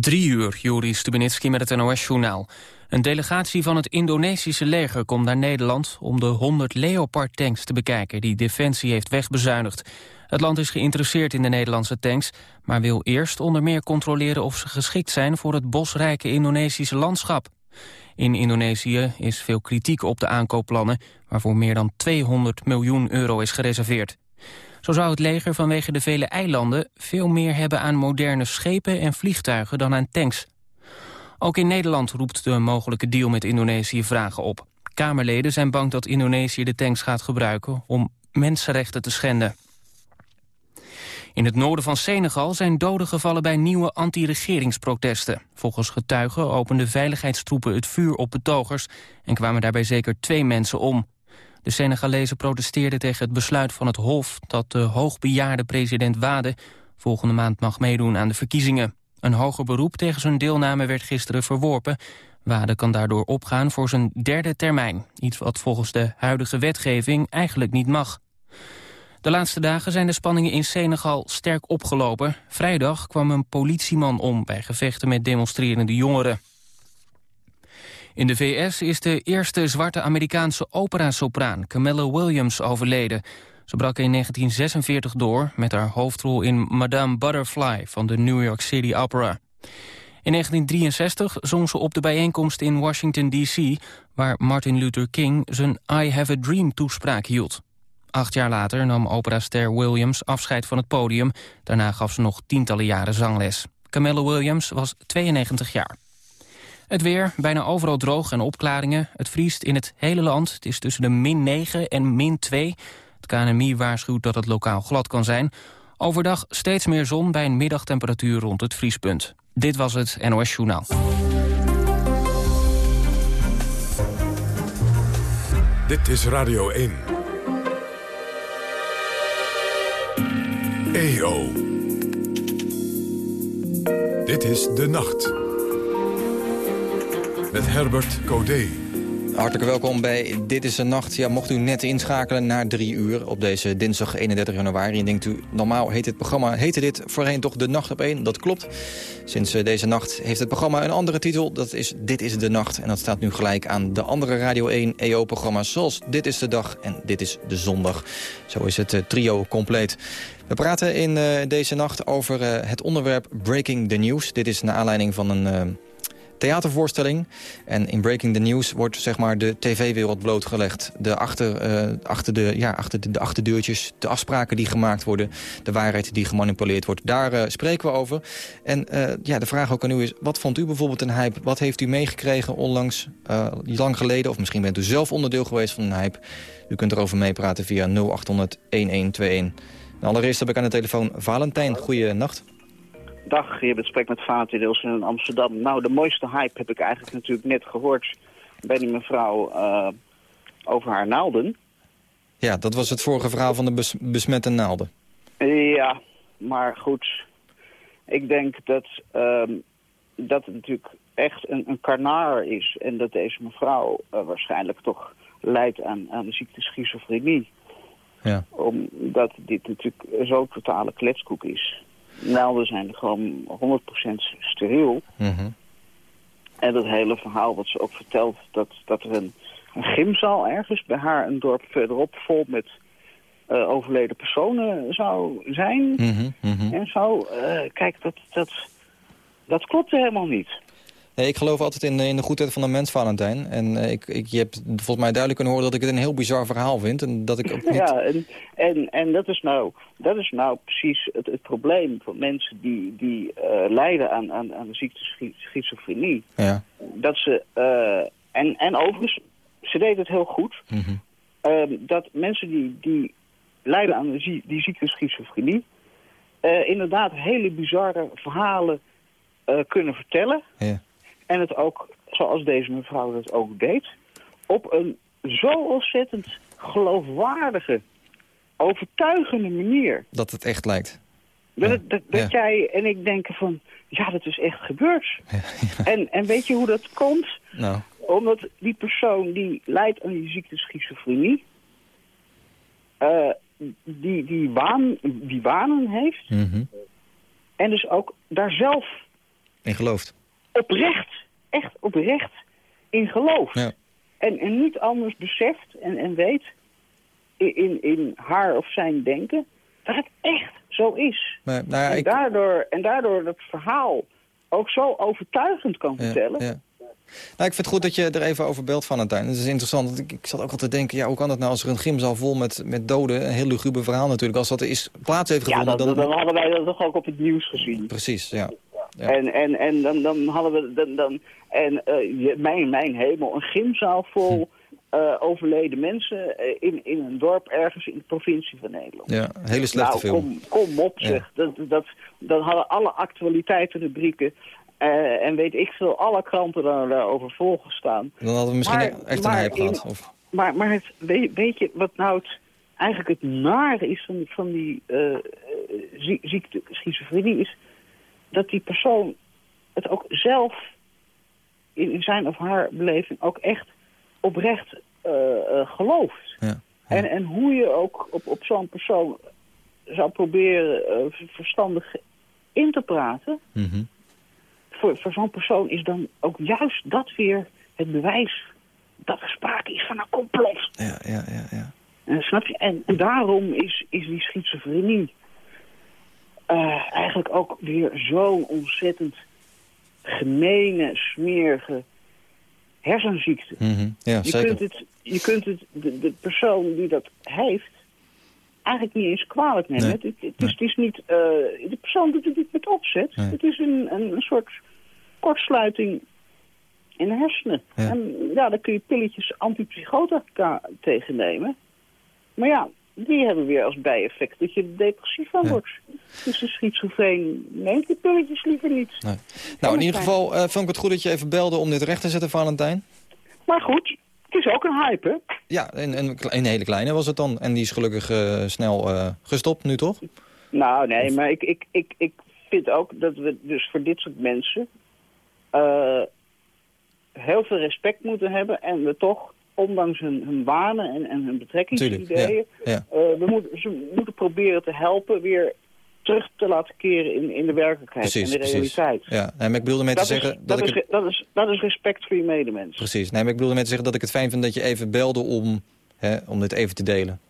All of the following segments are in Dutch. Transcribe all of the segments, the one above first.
Drie uur, Juri Stubenitski met het NOS-journaal. Een delegatie van het Indonesische leger komt naar Nederland... om de 100 Leopard-tanks te bekijken die Defensie heeft wegbezuinigd. Het land is geïnteresseerd in de Nederlandse tanks... maar wil eerst onder meer controleren of ze geschikt zijn... voor het bosrijke Indonesische landschap. In Indonesië is veel kritiek op de aankoopplannen... waarvoor meer dan 200 miljoen euro is gereserveerd. Zo zou het leger vanwege de vele eilanden veel meer hebben aan moderne schepen en vliegtuigen dan aan tanks. Ook in Nederland roept de mogelijke deal met Indonesië vragen op. Kamerleden zijn bang dat Indonesië de tanks gaat gebruiken om mensenrechten te schenden. In het noorden van Senegal zijn doden gevallen bij nieuwe anti-regeringsprotesten. Volgens getuigen openden veiligheidstroepen het vuur op betogers... en kwamen daarbij zeker twee mensen om. De Senegalezen protesteerden tegen het besluit van het Hof... dat de hoogbejaarde president Wade volgende maand mag meedoen aan de verkiezingen. Een hoger beroep tegen zijn deelname werd gisteren verworpen. Wade kan daardoor opgaan voor zijn derde termijn. Iets wat volgens de huidige wetgeving eigenlijk niet mag. De laatste dagen zijn de spanningen in Senegal sterk opgelopen. Vrijdag kwam een politieman om bij gevechten met demonstrerende jongeren. In de VS is de eerste zwarte Amerikaanse opera-sopraan Camilla Williams overleden. Ze brak in 1946 door met haar hoofdrol in Madame Butterfly van de New York City Opera. In 1963 zong ze op de bijeenkomst in Washington D.C. waar Martin Luther King zijn I Have a Dream toespraak hield. Acht jaar later nam operaster Williams afscheid van het podium. Daarna gaf ze nog tientallen jaren zangles. Camilla Williams was 92 jaar. Het weer, bijna overal droog en opklaringen. Het vriest in het hele land. Het is tussen de min 9 en min 2. Het KNMI waarschuwt dat het lokaal glad kan zijn. Overdag steeds meer zon bij een middagtemperatuur rond het vriespunt. Dit was het NOS Journaal. Dit is Radio 1. EO. Dit is De Nacht met Herbert Codé. Hartelijk welkom bij Dit is de Nacht. Ja, mocht u net inschakelen naar drie uur op deze dinsdag 31 januari... en denkt u, normaal heet het programma, heette dit voorheen toch De Nacht op 1? Dat klopt. Sinds eh, deze nacht heeft het programma een andere titel. Dat is Dit is de Nacht. En dat staat nu gelijk aan de andere Radio 1 EO-programma's... zoals Dit is de Dag en Dit is de Zondag. Zo is het eh, trio compleet. We praten in uh, deze nacht over het onderwerp Breaking the News. Dit is naar aanleiding van een... Theatervoorstelling. En in Breaking the News wordt zeg maar, de tv-wereld blootgelegd. De, achter, uh, achter, de, ja, achter de, de, achterdeurtjes, de afspraken die gemaakt worden... de waarheid die gemanipuleerd wordt. Daar uh, spreken we over. En uh, ja, de vraag ook aan u is, wat vond u bijvoorbeeld een hype? Wat heeft u meegekregen onlangs, lang geleden... of misschien bent u zelf onderdeel geweest van een hype? U kunt erover meepraten via 0800-1121. Allereerst heb ik aan de telefoon Valentijn. Goeienacht. Dag, je bent gesprek met Deelsen in Amsterdam. Nou, de mooiste hype heb ik eigenlijk natuurlijk net gehoord bij die mevrouw uh, over haar naalden. Ja, dat was het vorige verhaal van de bes besmette naalden. Ja, maar goed. Ik denk dat, uh, dat het natuurlijk echt een, een karnaar is. En dat deze mevrouw uh, waarschijnlijk toch lijdt aan, aan de ziekte schizofrenie. Ja. Omdat dit natuurlijk zo'n totale kletskoek is. Naalden zijn gewoon 100% steriel. Mm En dat hele verhaal wat ze ook vertelt, dat, dat er een, een gymzaal ergens bij haar een dorp verderop vol met uh, overleden personen zou zijn. Mm -hmm. En zo, uh, kijk, dat, dat, dat klopt helemaal niet. Nee, ik geloof altijd in, in de goedheid van de mens, Valentijn. En uh, ik, ik, je hebt volgens mij duidelijk kunnen horen dat ik het een heel bizar verhaal vind. En dat ik ook niet... Ja, en, en, en dat, is nou, dat is nou precies het, het probleem van mensen die, die uh, lijden aan, aan, aan de ziekte schizofrenie. Ja. Dat ze, uh, en, en overigens, ze deed het heel goed. Mm -hmm. dat mensen die, die lijden aan die, die ziekte schizofrenie... inderdaad hele bizarre verhalen kunnen vertellen... Ja. En het ook, zoals deze mevrouw dat ook deed, op een zo ontzettend geloofwaardige, overtuigende manier. Dat het echt lijkt. Dat, ja. dat, dat ja. jij en ik denken van, ja, dat is echt gebeurd. Ja, en, en weet je hoe dat komt? Nou. Omdat die persoon die lijdt aan die ziekte schizofrenie, uh, die, die, waan, die wanen heeft. Mm -hmm. En dus ook daar zelf In gelooft. Oprecht, echt oprecht in gelooft. Ja. En, en niet anders beseft en, en weet in, in, haar of zijn denken dat het echt zo is. Maar, nou ja, en, ik, daardoor, en daardoor dat verhaal ook zo overtuigend kan ja, vertellen. ja. Nou, ik vind het goed dat je er even over belt, Valentijn. Het is interessant. want Ik, ik zat ook altijd te denken, ja, hoe kan het nou als er een gymzaal vol met, met doden... een heel luguber verhaal natuurlijk, als dat er is plaats heeft Ja, gevonden... dan, dan, dan hadden wij dat toch ook op het nieuws gezien. Precies, ja. Ja. En, en, en dan, dan hadden we dan, dan en eh, mijn, mijn hemel, een gymzaal vol eh, overleden mensen eh, in, in een dorp ergens in de provincie van Nederland. Ja, een hele slechte nou, film. Kom, kom op zeg. Dat, dat, dan hadden alle actualiteitenrubrieken eh, en weet ik veel, alle kranten daar, daarover volgestaan. Dan hadden we misschien Maar- echt een hype gehad. Of, Maar, maar het, weet, weet je wat nou het, eigenlijk het nare is van, van die zie- ziekte schizofrenie is dat die persoon het ook zelf in, zijn of haar beleving ook echt oprecht eh, eh, gelooft. ja. Ja. En, en hoe je ook op, op zo'n persoon zou proberen eh, ver- verstandig in te praten, Mhm. voor, voor zo'n persoon is dan ook juist dat weer het bewijs dat er sprake is van een complot. ja, ja, ja, ja. Eh, snap je? En daarom is, is die schizofrenie eh, eigenlijk ook weer zo'n ontzettend gemene, smerige hersenziekte. Mhm. Ja, Je zeker. kunt het, je kunt het de, de persoon die dat heeft eigenlijk niet eens kwalijk nemen. Nee. Het, het, het is, het is niet, eh, de persoon doet het niet met opzet. Nee. Het is een, een, een soort kortsluiting in de hersenen. Ja. En ja, daar kun je pilletjes antipsychotica tegen nemen. Maar ja, die hebben weer als bijeffect dat je er depressief van Ja. wordt. Dus de schizofreen neemt die pilletjes liever niet. Nee. Nou, in ieder geval eh, vond ik het goed dat je even belde om dit recht te zetten, Valentijn. Maar goed, het is ook een hype, hè? Ja, en, en een hele kleine was het dan. En die is gelukkig eh, snel eh, gestopt nu, toch? Nou, nee, maar ik, ik, ik, ik vind ook dat we dus voor dit soort mensen eh, heel veel respect moeten hebben. En we toch, ondanks hun, hun banen en, en hun betrekkingsideeën, ja, ja. eh, we moeten, ze moeten proberen te helpen weer terug te laten keren in, in de werkelijkheid Precies, en de precies. realiteit. Ja, nee, maar ik bedoelde mee te Dat, zeggen... is, dat, ik is, het- dat, is, dat is respect voor je medemens. Precies. Nee, maar ik bedoelde mee te zeggen dat ik het fijn vind dat je even belde om, hè, om dit even te delen.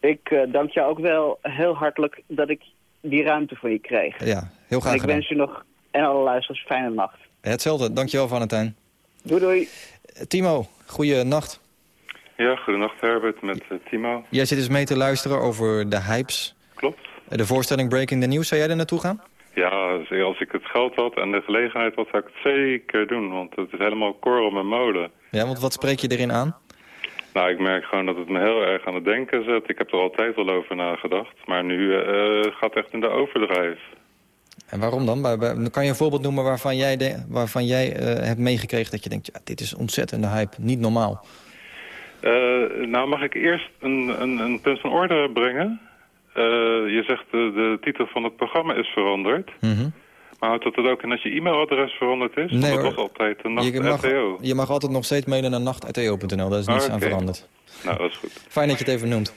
Ik eh, dank jou ook wel heel hartelijk dat ik die ruimte voor je kreeg. Ja, heel en graag ik gedaan. wens je nog en alle luisteraars fijne nacht. Hetzelfde. Dankjewel, Valentijn. Doei doei. Timo, goeie nacht. Ja, goedenacht Herbert met eh, Timo. Jij zit dus mee te luisteren over de hypes. Klopt. Eh, De voorstelling Breaking the News. Zou jij er naartoe gaan? Ja, als- als ik het geld had en de gelegenheid had, zou ik het zeker doen. Want het is helemaal korrel met mode. Ja, want wat spreek je erin aan? Nou, ik merk gewoon dat het me heel erg aan het denken zet. Ik heb er altijd wel over nagedacht. Maar nu eh, gaat het echt in de overdrijf. En waarom dan? Kan je een voorbeeld noemen waarvan jij, de- waarvan jij eh, hebt meegekregen dat je denkt... Ja, dit is ontzettende hype, niet normaal. Eh, nou, mag ik eerst een, een, een punt van orde brengen? Eh, je zegt de, de titel van het programma is veranderd. Mhm. Maar houdt dat het ook in dat je e-mailadres veranderd is? Nee, dat hoor. was altijd de Je mag, je mag altijd nog steeds mailen naar nacht.eo.nl. Daar is niets Ah, aan veranderd. Nou, dat is goed. Fijn dat je het even noemt.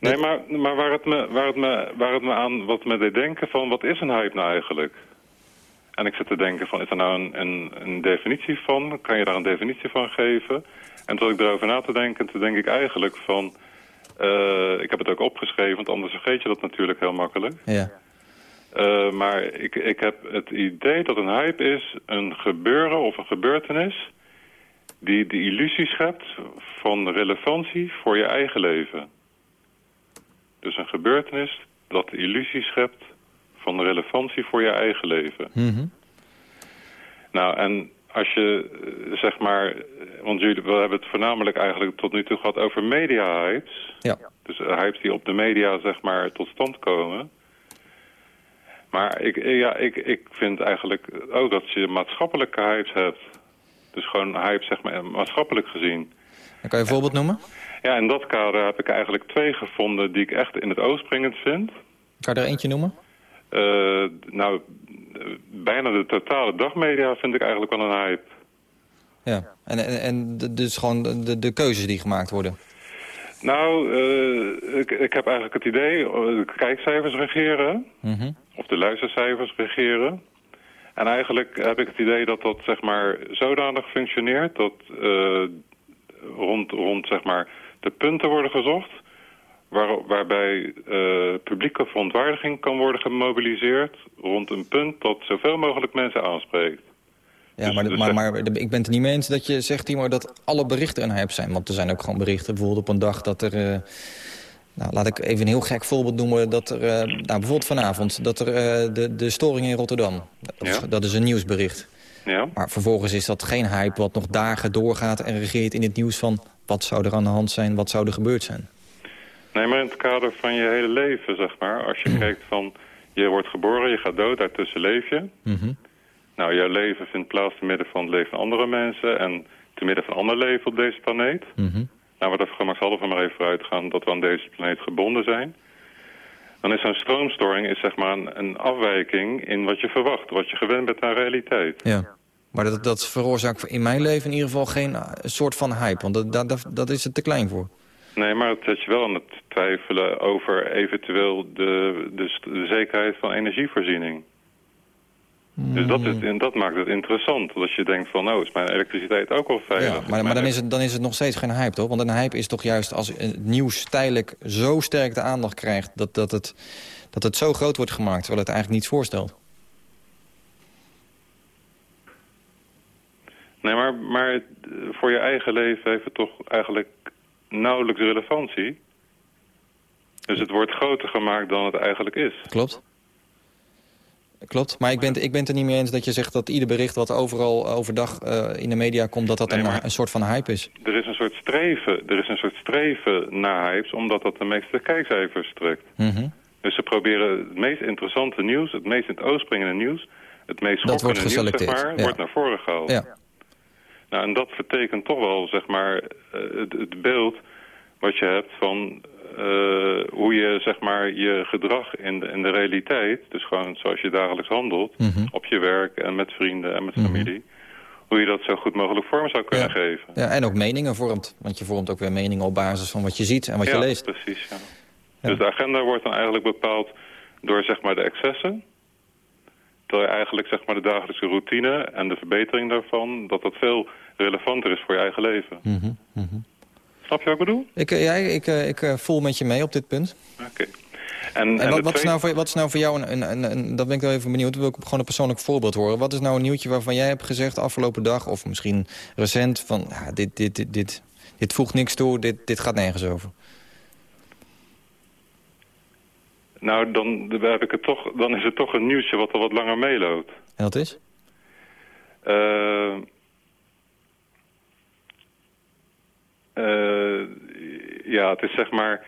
Nee, maar, maar waar, het me, waar, het me, waar het me aan wat me deed denken van wat is een hype nou eigenlijk? En ik zit te denken van is er nou een, een, een definitie van? Kan je daar een definitie van geven? En toen ik erover na te denken, toen denk ik eigenlijk van... eh, ik heb het ook opgeschreven, want anders vergeet je dat natuurlijk heel makkelijk. Ja. Eh, maar ik, ik heb het idee dat een hype is een gebeuren of een gebeurtenis... die de illusie schept van relevantie voor je eigen leven. Dus een gebeurtenis dat de illusie schept van relevantie voor je eigen leven. Mhm. Nou, en als je, eh, zeg maar... Want jullie, we hebben het voornamelijk eigenlijk tot nu toe gehad over media-hypes. Ja. Dus eh, hypes die op de media, zeg maar, tot stand komen. Maar ik, eh, ja, ik, ik vind eigenlijk ook dat je maatschappelijke hypes hebt. Dus gewoon hypes, zeg maar, maatschappelijk gezien. Dan kan je een voorbeeld noemen? Ja, in dat kader heb ik eigenlijk twee gevonden die ik echt in het oog springend vind. Kan je er eentje noemen? Eh, nou, eh, bijna de totale dagmedia vind ik eigenlijk wel een hype. Ja. En, en, en dus gewoon de, de keuzes die gemaakt worden. Nou, eh, ik, ik heb eigenlijk het idee, de kijkcijfers regeren, Mhm. of de luistercijfers regeren. En eigenlijk heb ik het idee dat dat zeg maar zodanig functioneert... dat uh, rond, rond zeg maar, de punten worden gezocht... Waar, waarbij uh, publieke verontwaardiging kan worden gemobiliseerd... rond een punt dat zoveel mogelijk mensen aanspreekt. Ja, dus maar, maar, maar, ik ben het er niet mee eens dat je zegt, Timo, dat alle berichten een hype zijn. Want er zijn ook gewoon berichten, bijvoorbeeld op een dag dat er... Uh, nou, laat ik even een heel gek voorbeeld noemen. Dat er, uh, nou, bijvoorbeeld vanavond, dat er uh, de, de storing in Rotterdam. Dat, ja. dat is een nieuwsbericht. Ja. Maar vervolgens is dat geen hype wat nog dagen doorgaat... en regeert in het nieuws van wat zou er aan de hand zijn, wat zou er gebeurd zijn. Nee, maar in het kader van je hele leven, zeg maar. Als je kijkt van, je wordt geboren, je gaat dood, daartussen leef je. Mm nou, jouw leven vindt plaats te midden van het leven van andere mensen... en te midden van ander leven op deze planeet. Mm Nou, wat er gemakshalve maar even uitgaan dat we aan deze planeet gebonden zijn. Dan is zo'n stroomstoring is zeg maar een, een, afwijking in wat je verwacht. Wat je gewend bent aan realiteit. Ja, maar dat, dat veroorzaakt in mijn leven in ieder geval geen uh, soort van hype. Want dat, dat, dat is het te klein voor. Nee, maar het zet je wel aan het twijfelen over eventueel de, de, de zekerheid van energievoorziening. Dus dat, is, en dat maakt het interessant. Dat je denkt van, nou is mijn elektriciteit ook wel veilig. Ja, maar, maar dan, is het, dan is het nog steeds geen hype, toch? Want een hype is toch juist als het nieuws tijdelijk zo sterk de aandacht krijgt... dat, dat, het, dat het zo groot wordt gemaakt, terwijl het eigenlijk niets voorstelt. Nee, maar, maar voor je eigen leven heeft het toch eigenlijk nauwelijks relevantie. Dus het wordt groter gemaakt dan het eigenlijk is. Klopt. Klopt, maar ik ben, ik ben het er niet mee eens dat je zegt dat ieder bericht wat overal overdag uh, in de media komt, dat dat een, een, soort van hype is. Er is een soort streven, er is een soort streven naar hypes, omdat dat de meeste kijkcijfers trekt. Mm Dus ze proberen het meest interessante nieuws, het meest in het oog springende nieuws, het meest schokkende nieuws, zeg maar, wordt naar voren gehaald. Ja. Nou, en dat vertekent toch wel, zeg maar, uh, het, het beeld wat je hebt van uh, hoe je zeg maar je gedrag in de, in de realiteit, dus gewoon zoals je dagelijks handelt, mm -hmm. op je werk en met vrienden en met Mhm. familie, hoe je dat zo goed mogelijk vorm zou kunnen Ja. geven. Ja, en ook meningen vormt. Want je vormt ook weer meningen op basis van wat je ziet en wat ja, je leest. precies. Ja. Ja. Dus de agenda wordt dan eigenlijk bepaald door zeg maar de excessen. Je eigenlijk zeg maar de dagelijkse routine en de verbetering daarvan, dat dat veel relevanter is voor je eigen leven. Mhm. Snap je wat ik bedoel? Ik, eh, ja, ik, eh, ik eh, voel met je mee op dit punt. Oké. En, En, en wat, wat, is nou voor, wat is nou voor jou, een, een, een, een- dat ben ik wel even benieuwd, wil ik gewoon een persoonlijk voorbeeld horen. Wat is nou een nieuwtje waarvan jij hebt gezegd afgelopen dag, of misschien recent, van ja, dit, dit, dit, dit, dit voegt niks toe, dit, dit gaat nergens over. Nou, dan, dan heb ik het toch, dan is het toch een nieuwtje wat al wat langer meeloopt. En dat is? Eh, eh, ja, het is zeg maar...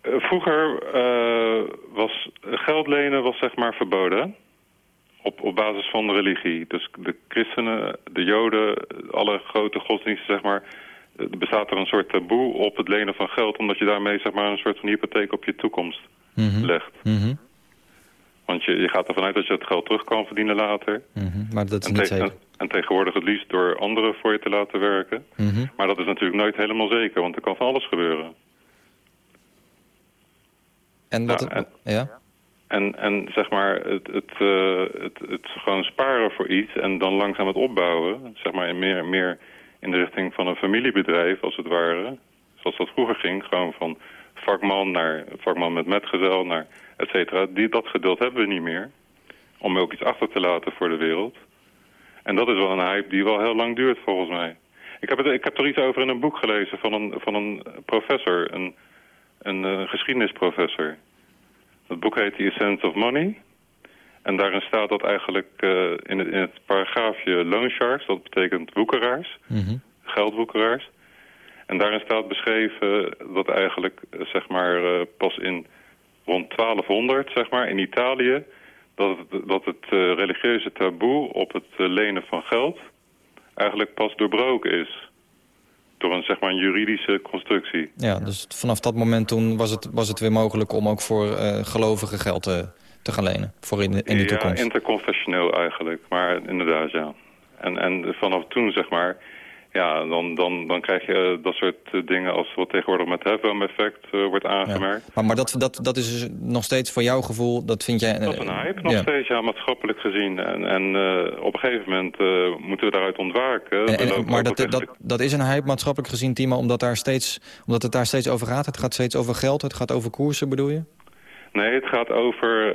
eh, vroeger was geld lenen was zeg maar verboden. Op, op basis van de religie. Dus de christenen, de joden, alle grote godsdiensten zeg maar... Er bestaat er een soort taboe op het lenen van geld... omdat je daarmee zeg maar, een soort van hypotheek op je toekomst Mhm, legt. mhm, Want je, je gaat ervan uit dat je het geld terug kan verdienen later. mhm. Maar dat is En, niet zeker. en, en tegenwoordig het liefst door anderen voor je te laten werken. Maar dat is natuurlijk nooit helemaal zeker, want er kan van alles gebeuren. En wat... Nou, en- ja? En, en zeg maar, het, het, eh, het, het gewoon sparen voor iets en dan langzaam het opbouwen. Zeg maar meer, meer in de richting van een familiebedrijf, als het ware. Zoals dat vroeger ging, gewoon van vakman naar vakman met metgezel naar et cetera. Die, dat gedeelte hebben we niet meer. Om ook iets achter te laten voor de wereld. En dat is wel een hype die wel heel lang duurt volgens mij. Ik heb, het, ik heb er iets over in een boek gelezen van een, van een professor, een, een eh, geschiedenisprofessor. Het boek heet The Essence of Money. En daarin staat dat eigenlijk eh, in, het, in het paragraafje loan sharks, dat betekent woekeraars, Mhm. geldwoekeraars. En daarin staat beschreven dat eigenlijk eh, zeg maar eh, pas in rond 1200 zeg maar in Italië dat het, dat het religieuze taboe op het lenen van geld eigenlijk pas doorbroken is door een zeg maar een juridische constructie. Ja, dus vanaf dat moment toen was het, was het weer mogelijk om ook voor eh, gelovigen geld te, te gaan lenen. Voor in de, in de ja, toekomst. interconfessioneel eigenlijk, maar inderdaad ja. En, en vanaf toen zeg maar ja, dan, dan, dan krijg je dat soort eh, dingen als wat tegenwoordig met Hefboom-effect uh, wordt aangemerkt. Maar, maar dat, dat, dat is dus nog steeds voor jouw gevoel, dat vind jij... dat is een hype nog steeds, ja, maatschappelijk gezien. En, en op een gegeven moment moeten we daaruit ontwaken. En, maar dat, dat, dat is een hype maatschappelijk gezien, Timo, omdat, daar steeds, omdat het daar steeds over gaat? Het gaat steeds over geld, het gaat over koersen, bedoel je? Nee, het gaat over,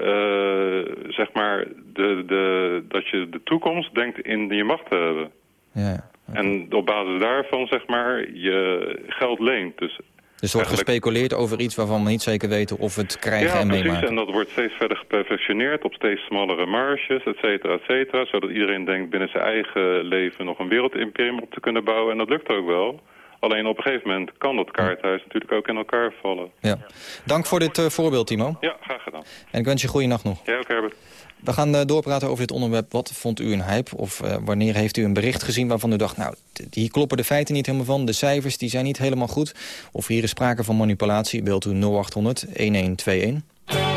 zeg maar, de, de, dat je de toekomst denkt in je macht te hebben. Ja. En op basis daarvan, zeg maar, je geld leent. Dus dus er wordt gespeculeerd over iets waarvan we niet zeker weten of het krijgen ja, en meemaken. Ja, precies. En dat wordt steeds verder geperfectioneerd op steeds smallere marges, et cetera, et cetera. Zodat iedereen denkt binnen zijn eigen leven nog een wereldimperium op te kunnen bouwen. En dat lukt ook wel. Alleen op een gegeven moment kan dat kaarthuis natuurlijk ook in elkaar vallen. Ja. Dank voor dit uh, voorbeeld, Timo. Ja, graag gedaan. En ik wens je goede nacht nog. Ja, ook Herbert. We gaan uh, doorpraten over dit onderwerp. Wat vond u een hype? Of uh, wanneer heeft u een bericht gezien waarvan u dacht... nou, hier kloppen de feiten niet helemaal van. De cijfers die zijn niet helemaal goed. Of hier is sprake van manipulatie. Beeld u 0800 1121.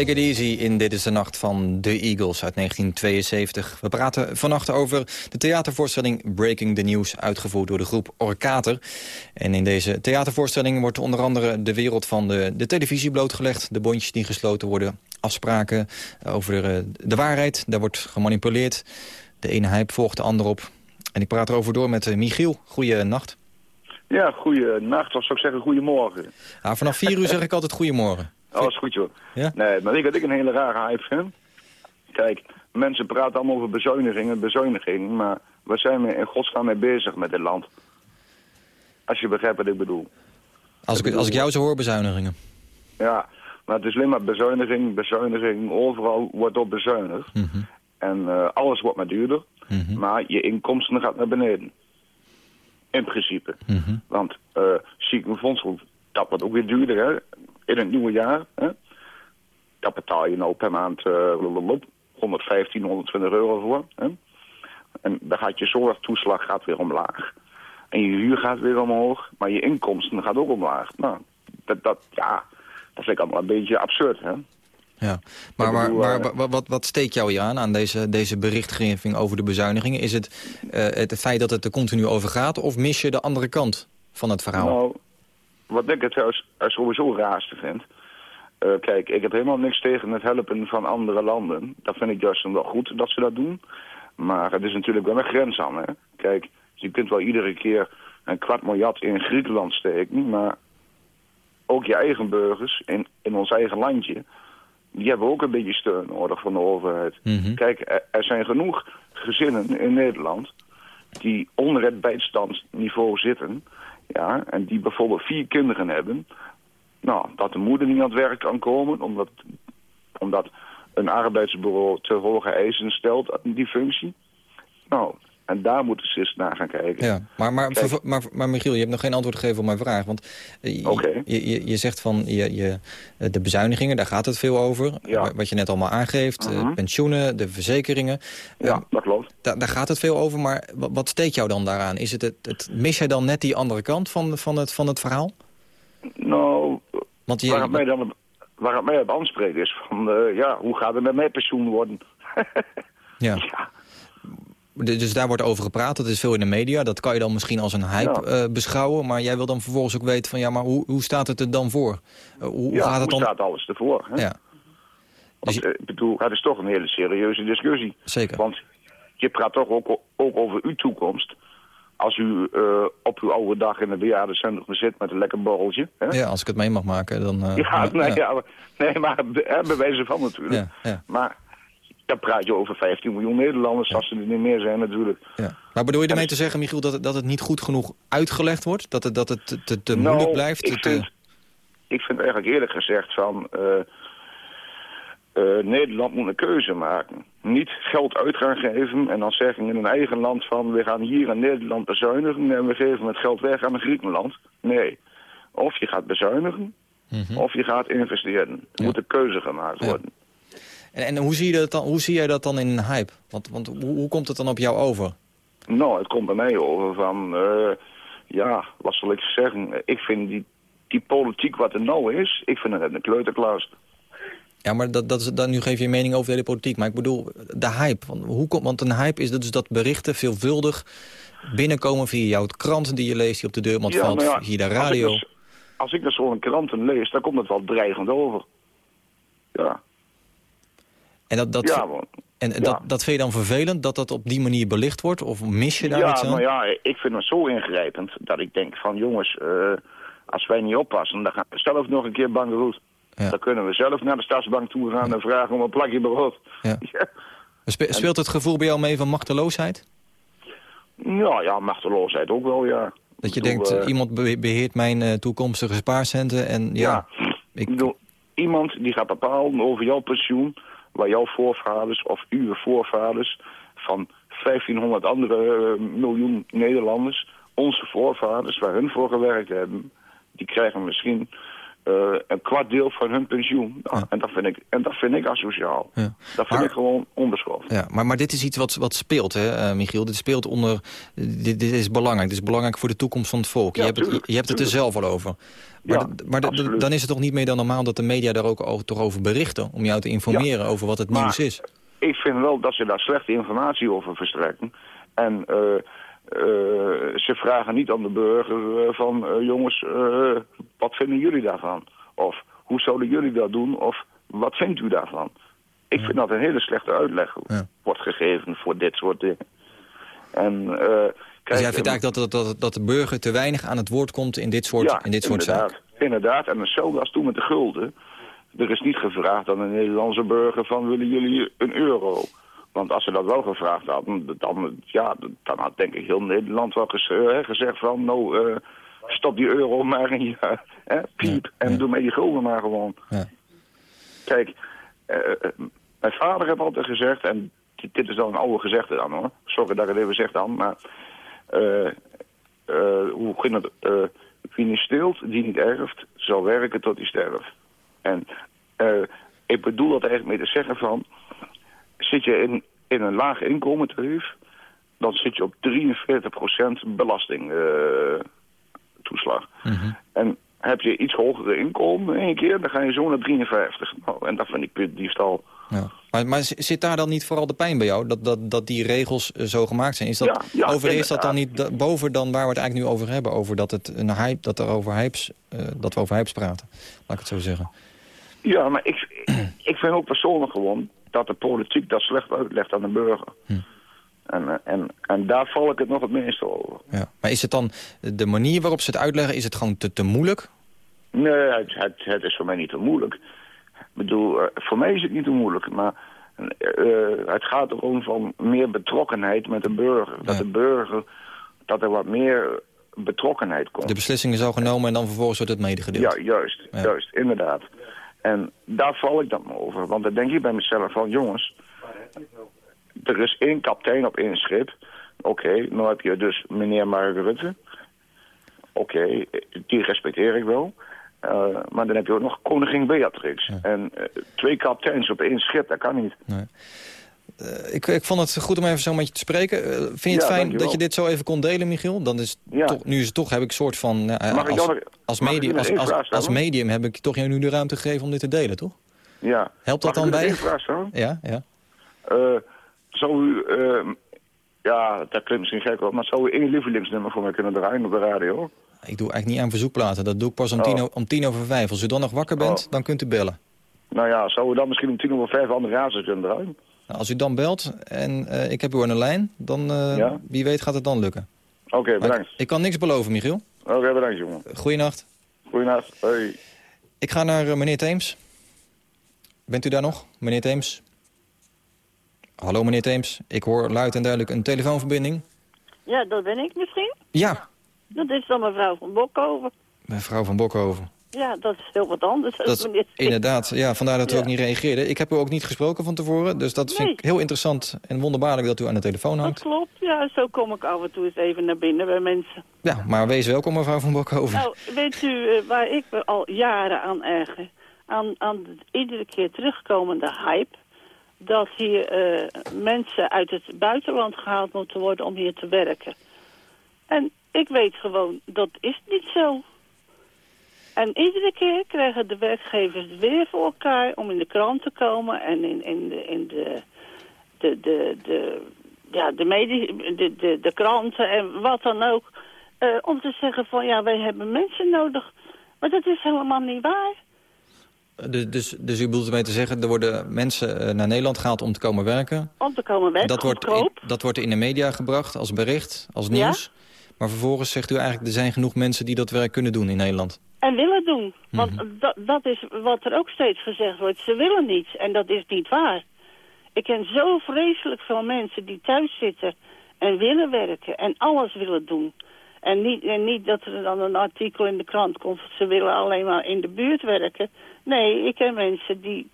Take it easy in Dit is de Nacht van The Eagles uit 1972. We praten vannacht over de theatervoorstelling Breaking the News... uitgevoerd door de groep Orkater. En in deze theatervoorstelling wordt onder andere de wereld van de, de televisie blootgelegd. De bondjes die gesloten worden, afspraken over de, de waarheid. Daar wordt gemanipuleerd. De ene hype volgt de ander op. En ik praat erover door met eh, Michiel. Goeienacht. Ja, goeie nacht, of zou ik zeggen goedemorgen. Ah, vanaf vier uur zeg ik altijd goedemorgen. Is goed joh. Ja? Nee, maar ik wat ik een hele rare hype vind. Kijk, mensen praten allemaal over bezuinigingen, bezuinigingen, maar waar zijn we in godsnaam mee bezig met dit land? Als je begrijpt wat ik bedoel. Als ik, als ik jou zo hoor, bezuinigingen. Ja, maar het is alleen maar bezuiniging, bezuiniging, overal wordt op bezuinigd. Mhm. En eh, alles wordt maar duurder, Mhm. maar je inkomsten gaat naar beneden. In principe. Mhm. Want eh ziekenfonds, dat wordt ook weer duurder, hè? In het nieuwe jaar, hè? Daar betaal je nou per maand eh, blablabla, 115, 120 euro voor. Hè? En dan gaat je zorgtoeslag gaat weer omlaag. En je huur gaat weer omhoog, maar je inkomsten gaat ook omlaag. Nou, dat, dat, ja, dat vind ik allemaal een beetje absurd, hè? Ja. Maar, maar, maar eh, wa- wa- wat, wat steekt jou hier aan, aan deze, deze berichtgeving over de bezuinigingen? Is het eh, het feit dat het er continu over gaat... of mis je de andere kant van het verhaal? Nou, wat ik het trouwens eh, sowieso raarste vind... eh, kijk, ik heb helemaal niks tegen het helpen van andere landen. Dat vind ik juist wel goed dat ze dat doen. Maar het is natuurlijk wel een grens aan, hè. Kijk, je kunt wel iedere keer een kwart miljard in Griekenland steken... maar ook je eigen burgers in, in ons eigen landje... die hebben ook een beetje steun nodig van de overheid. Mhm. Kijk, er, er zijn genoeg gezinnen in Nederland die onder het bijstandsniveau zitten, ja, en die bijvoorbeeld vier kinderen hebben, nou, dat de moeder niet aan het werk kan komen, omdat, omdat een arbeidsbureau te hoge eisen stelt die functie. Nou, en daar moeten ze eens naar gaan kijken. Ja, maar, maar, Kijk. maar, maar Michiel, je hebt nog geen antwoord gegeven op mijn vraag. Want eh, je, je, je, je zegt van je, je, eh, de bezuinigingen, daar gaat het veel over. Ja. Wat je net allemaal aangeeft, Mhm. pensioenen, de verzekeringen. Ja, dat klopt. da- daar gaat het veel over, maar wat, wat steekt jou dan daaraan? Is het het, het, mis jij dan net die andere kant van, van, het, van het verhaal? Nou, Want je, waar het mij dan op, waar het mij op aanspreekt is van, ja, hoe gaat het met mijn pensioen worden? ja. ja, Dus daar wordt over gepraat, dat is veel in de media. Dat kan je dan misschien als een hype Ja. eh, beschouwen. Maar jij wil dan vervolgens ook weten van... ja, maar hoe, hoe staat het er dan voor? Eh, hoe, ja gaat het dan? staat alles ervoor? Hè? Ja, Want, Dus- eh, ik bedoel, het is toch een hele serieuze discussie. zeker. Want je praat toch ook, ook over uw toekomst. Als u op uw oude dag in een bejaardencentrum zit met een lekker borreltje. Hè? Ja, als ik het mee mag maken, dan... Ja, nee, ja. ja. maar- nee, maar hè, bij wijze van natuurlijk. Ja, ja. Maar dan praat je over 15 miljoen Nederlanders, als ze er niet meer zijn natuurlijk. Ja. Maar bedoel je ermee te zeggen, Michiel, dat het, dat het niet goed genoeg uitgelegd wordt? Dat het, dat het te, te, te Nou, moeilijk blijft? Ik te- vind, ik vind eigenlijk eerlijk gezegd van... eh, eh, Nederland moet een keuze maken. Niet geld uit gaan geven en dan zeggen in een eigen land van... we gaan hier in Nederland bezuinigen en we geven het geld weg aan Griekenland. Nee. Of je gaat bezuinigen, Mhm. of je gaat investeren. Er moet een keuze gemaakt worden. En, en hoe, zie je dat dan, hoe zie jij dat dan in een hype? Want, want hoe, hoe komt het dan op jou over? Nou, het komt bij mij over van... eh, ja, wat zal ik zeggen? Ik vind die, die politiek wat er nou is... ik vind het een kleuterklas. Ja, maar dat, dat is, dan, nu geef je je mening over de hele politiek. Maar ik bedoel, de hype. Want, hoe komt, want een hype is dus dat berichten veelvuldig binnenkomen via jouw krant die je leest, die op de deurmat Ja, valt, maar ja, via de Als ik, radio. dus, als ik dus zo'n kranten lees, dan komt het wel dreigend over. Ja, En, dat, dat, ja, en ja. dat, dat vind je dan vervelend, dat dat op die manier belicht wordt? Of mis je daar ja, iets aan? nou ja, ik vind het zo ingrijpend dat ik denk van jongens, eh, als wij niet oppassen, dan gaan we zelf nog een keer bangeroet. Ja. Dan kunnen we zelf naar de stadsbank toe gaan en vragen om een plakje brood. Ja. Ja. Spe- Speelt het gevoel bij jou mee van machteloosheid? Nou ja, machteloosheid ook wel, ja. Dat je denkt, eh, iemand be- beheert mijn eh, toekomstige spaarcenten en ja, Ja, ik, ik bedoel, iemand die gaat bepalen over jouw pensioen... waar jouw voorvaders of uw voorvaders van 1500 andere eh, miljoen Nederlanders... onze voorvaders, waar hun voor gewerkt hebben... die krijgen misschien eh, een kwart deel van hun pensioen. Nou, Ja. en, dat vind ik, en dat vind ik asociaal. Ja. Dat vind Maar- ik gewoon onbeschoft. Ja, maar, maar dit is iets wat, wat speelt, hè, eh, Michiel. Dit speelt onder... Dit, dit is belangrijk. Dit is belangrijk voor de toekomst van het volk. Ja, je, hebt het, tuurlijk, je hebt het er zelf al over. Maar, Ja, maar dan is het toch niet meer dan normaal dat de media daar ook over, toch over berichten... om jou te informeren over wat het Maar- nieuws is. ik vind wel dat ze daar slechte informatie over verstrekken. En eh, eh, ze vragen niet aan de burger eh, van... eh, jongens, wat vinden jullie daarvan? Of hoe zouden jullie dat doen? Of wat vindt u daarvan? Ik vind dat een hele slechte uitleg Ja. wordt gegeven voor dit soort dingen. En Dus jij vindt eigenlijk dat, dat, dat, dat de burger te weinig aan het woord komt in dit soort, ja, in dit soort inderdaad. zaken? Inderdaad, en hetzelfde als toen met de gulden. Er is niet gevraagd aan een Nederlandse burger van willen jullie een euro? Want als ze dat wel gevraagd hadden, dan, ja, dan had denk ik heel Nederland wel gez- eh, gezegd van... nou, eh, stop die euro maar in je piep en ja. doe met die gulden maar gewoon. Ja. Kijk, eh, mijn vader heeft altijd gezegd, en dit, is dan een oude gezegde dan hoor. Sorry dat ik het even zeg dan, maar hoe ging het? wie niet steelt, die niet erft, zal werken tot hij sterft. En ik bedoel dat eigenlijk mee te zeggen van, zit je in, in een laag inkomentarief, dan zit je op 43% belasting eh, toeslag. Mhm. En heb je iets hogere inkomen in één keer, dan ga je zo naar 53. Nou, en dat vind ik diefstal. Ja. Maar, maar zit daar dan niet vooral de pijn bij jou? Dat, dat, dat die regels eh, zo gemaakt zijn? Is dat, Ja, ja, overheerst dat dan inderdaad. niet boven dan waar we het eigenlijk nu over hebben? Over dat, het een hype, dat, er over hypes, eh, dat we over hypes praten, laat ik het zo zeggen. Ja, maar ik, ik vind ook persoonlijk gewoon dat de politiek dat slecht uitlegt aan de burger. Hm. En, eh, en, en daar val ik het nog het meest over. Ja. Maar is het dan de manier waarop ze het uitleggen, is het gewoon te, te moeilijk? Nee, het, het, het is voor mij niet te moeilijk. Ik bedoel, eh, voor mij is het niet te moeilijk, maar eh, het gaat erom van meer betrokkenheid met de burger. Dat de burger, dat er wat meer betrokkenheid komt. De beslissing is al genomen en dan vervolgens wordt het medegedeeld. Ja, juist, Ja. juist, inderdaad. En daar val ik dan over, want dan denk ik bij mezelf van, jongens, er is één kapitein op één schip. Oké, nou heb je dus meneer Mark Rutte. Oké, die respecteer ik wel. Eh, maar dan heb je ook nog koningin Beatrix. En eh, twee kapiteins op één schip, dat kan niet. Nee. Eh, ik, ik vond het goed om even zo met je te spreken. Eh, vind je het Ja, fijn dankjewel. dat je dit zo even kon delen, Michiel? Dan is Ja. toch, nu is het toch, heb ik soort van... eh, als, nog- als, medium, als, als, als medium heb ik toch jou nu de ruimte gegeven om dit te delen, toch? Ja. Helpt dat Mag dan bij? Ja, ja. Eh, zou u, eh, ja, dat klinkt misschien gek hoor, maar zou u één lievelingsnummer voor mij kunnen draaien op de radio? Ik doe eigenlijk niet aan verzoekplaten. Dat doe ik pas om, Oh. tien, om tien over vijf. Als u dan nog wakker bent, Oh. dan kunt u bellen. Nou ja, zou u dan misschien om tien over vijf andere razers kunnen draaien? Nou, als u dan belt en eh, ik heb u aan de lijn, dan eh, Ja? wie weet gaat het dan lukken. Oké, bedankt. ik, ik kan niks beloven, Michiel. Oké, bedankt jongen. Goeienacht. Goeienacht. Hoi. Ik ga naar eh, meneer Theems. Bent u daar nog, meneer Theems? Hallo, meneer Theems. Ik hoor luid en duidelijk een telefoonverbinding. Ja, dat ben ik misschien. Ja, Dat is dan mevrouw van Bokhoven. mevrouw van Bokhoven. Ja, dat is heel wat anders. Dat meneer inderdaad, ja, vandaar dat u Ja. ook niet reageerde. Ik heb u ook niet gesproken van tevoren, dus dat vind Nee. ik heel interessant en wonderbaarlijk dat u aan de telefoon Dat hangt. klopt, ja, zo kom ik af en toe eens even naar binnen bij mensen. Ja, maar wees welkom, mevrouw van Bokhoven. Nou, weet u eh, waar ik me al jaren aan erger? Aan, aan de iedere keer terugkomende hype. Dat hier eh, mensen uit het buitenland gehaald moeten worden om hier te werken. En ik weet gewoon, dat is niet zo. En iedere keer krijgen de werkgevers weer voor elkaar om in de krant te komen en in, in, de, in de, de, de, de, ja, de, medie, de, de, de kranten en wat dan ook. eh, om te zeggen van ja, wij hebben mensen nodig. Maar dat is helemaal niet waar. Dus, dus, dus u bedoelt ermee te zeggen, er worden mensen eh, naar Nederland gehaald om te komen werken. Om te komen werken, Dat wordt, in, dat wordt in de media gebracht als bericht, als Ja. nieuws. Maar vervolgens zegt u eigenlijk, er zijn genoeg mensen die dat werk kunnen doen in Nederland. En willen doen. Want Mhm. dat, dat is wat er ook steeds gezegd wordt. Ze willen niet. En dat is niet waar. Ik ken zo vreselijk veel mensen die thuis zitten en willen werken en alles willen doen. En niet, en niet dat er dan een artikel in de krant komt, ze willen alleen maar in de buurt werken. Nee, ik ken mensen die,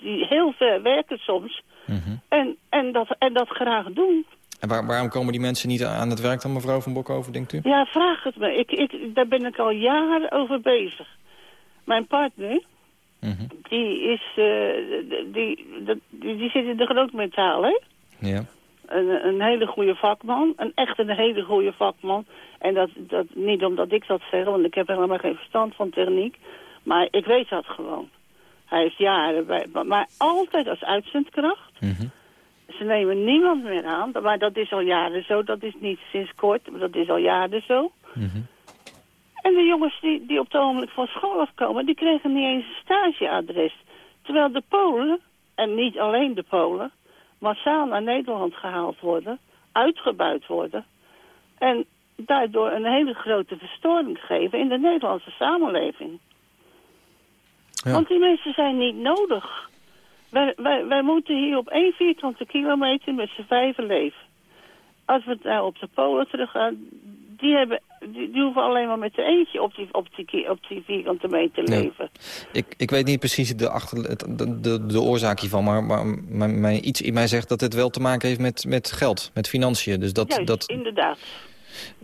die heel ver werken soms Mhm. en, en, dat, en dat graag doen. En waar- waarom komen die mensen niet aan het werk dan, mevrouw van Bokhoven, denkt u? Ja, vraag het me. Ik, ik, daar ben ik al jaren over bezig. Mijn partner, Mhm. die is, eh, die, die, die, zit in de grootmetaal, hè? Ja. Een, een hele goede vakman, een echt een hele goede vakman. En dat, dat niet omdat ik dat zeg, want ik heb helemaal geen verstand van techniek. Maar ik weet dat gewoon. Hij is jaren bij, maar- altijd als uitzendkracht. Mhm. Ze nemen niemand meer aan, maar dat is al jaren zo. Dat is niet sinds kort, maar dat is al jaren zo. Mhm. En de jongens die, die op het ogenblik van school afkomen, die kregen niet eens een stageadres. Terwijl de Polen, en niet alleen de Polen, massaal naar Nederland gehaald worden, uitgebuit worden. En daardoor een hele grote verstoring geven in de Nederlandse samenleving. Ja. Want die mensen zijn niet nodig. Wij, wij, wij moeten hier op één vierkante kilometer met z'n vijven leven. Als we het nou op de Polen teruggaan, die, hebben, die, die hoeven alleen maar met de eentje op die, op die, op die vierkante meter leven. Ik, ik weet niet precies de, achter, de, de, de oorzaak hiervan, maar, maar mijn, mijn- iets in mij zegt dat het wel te maken heeft met, met geld, met financiën. Dus dat, Juist, dat, inderdaad.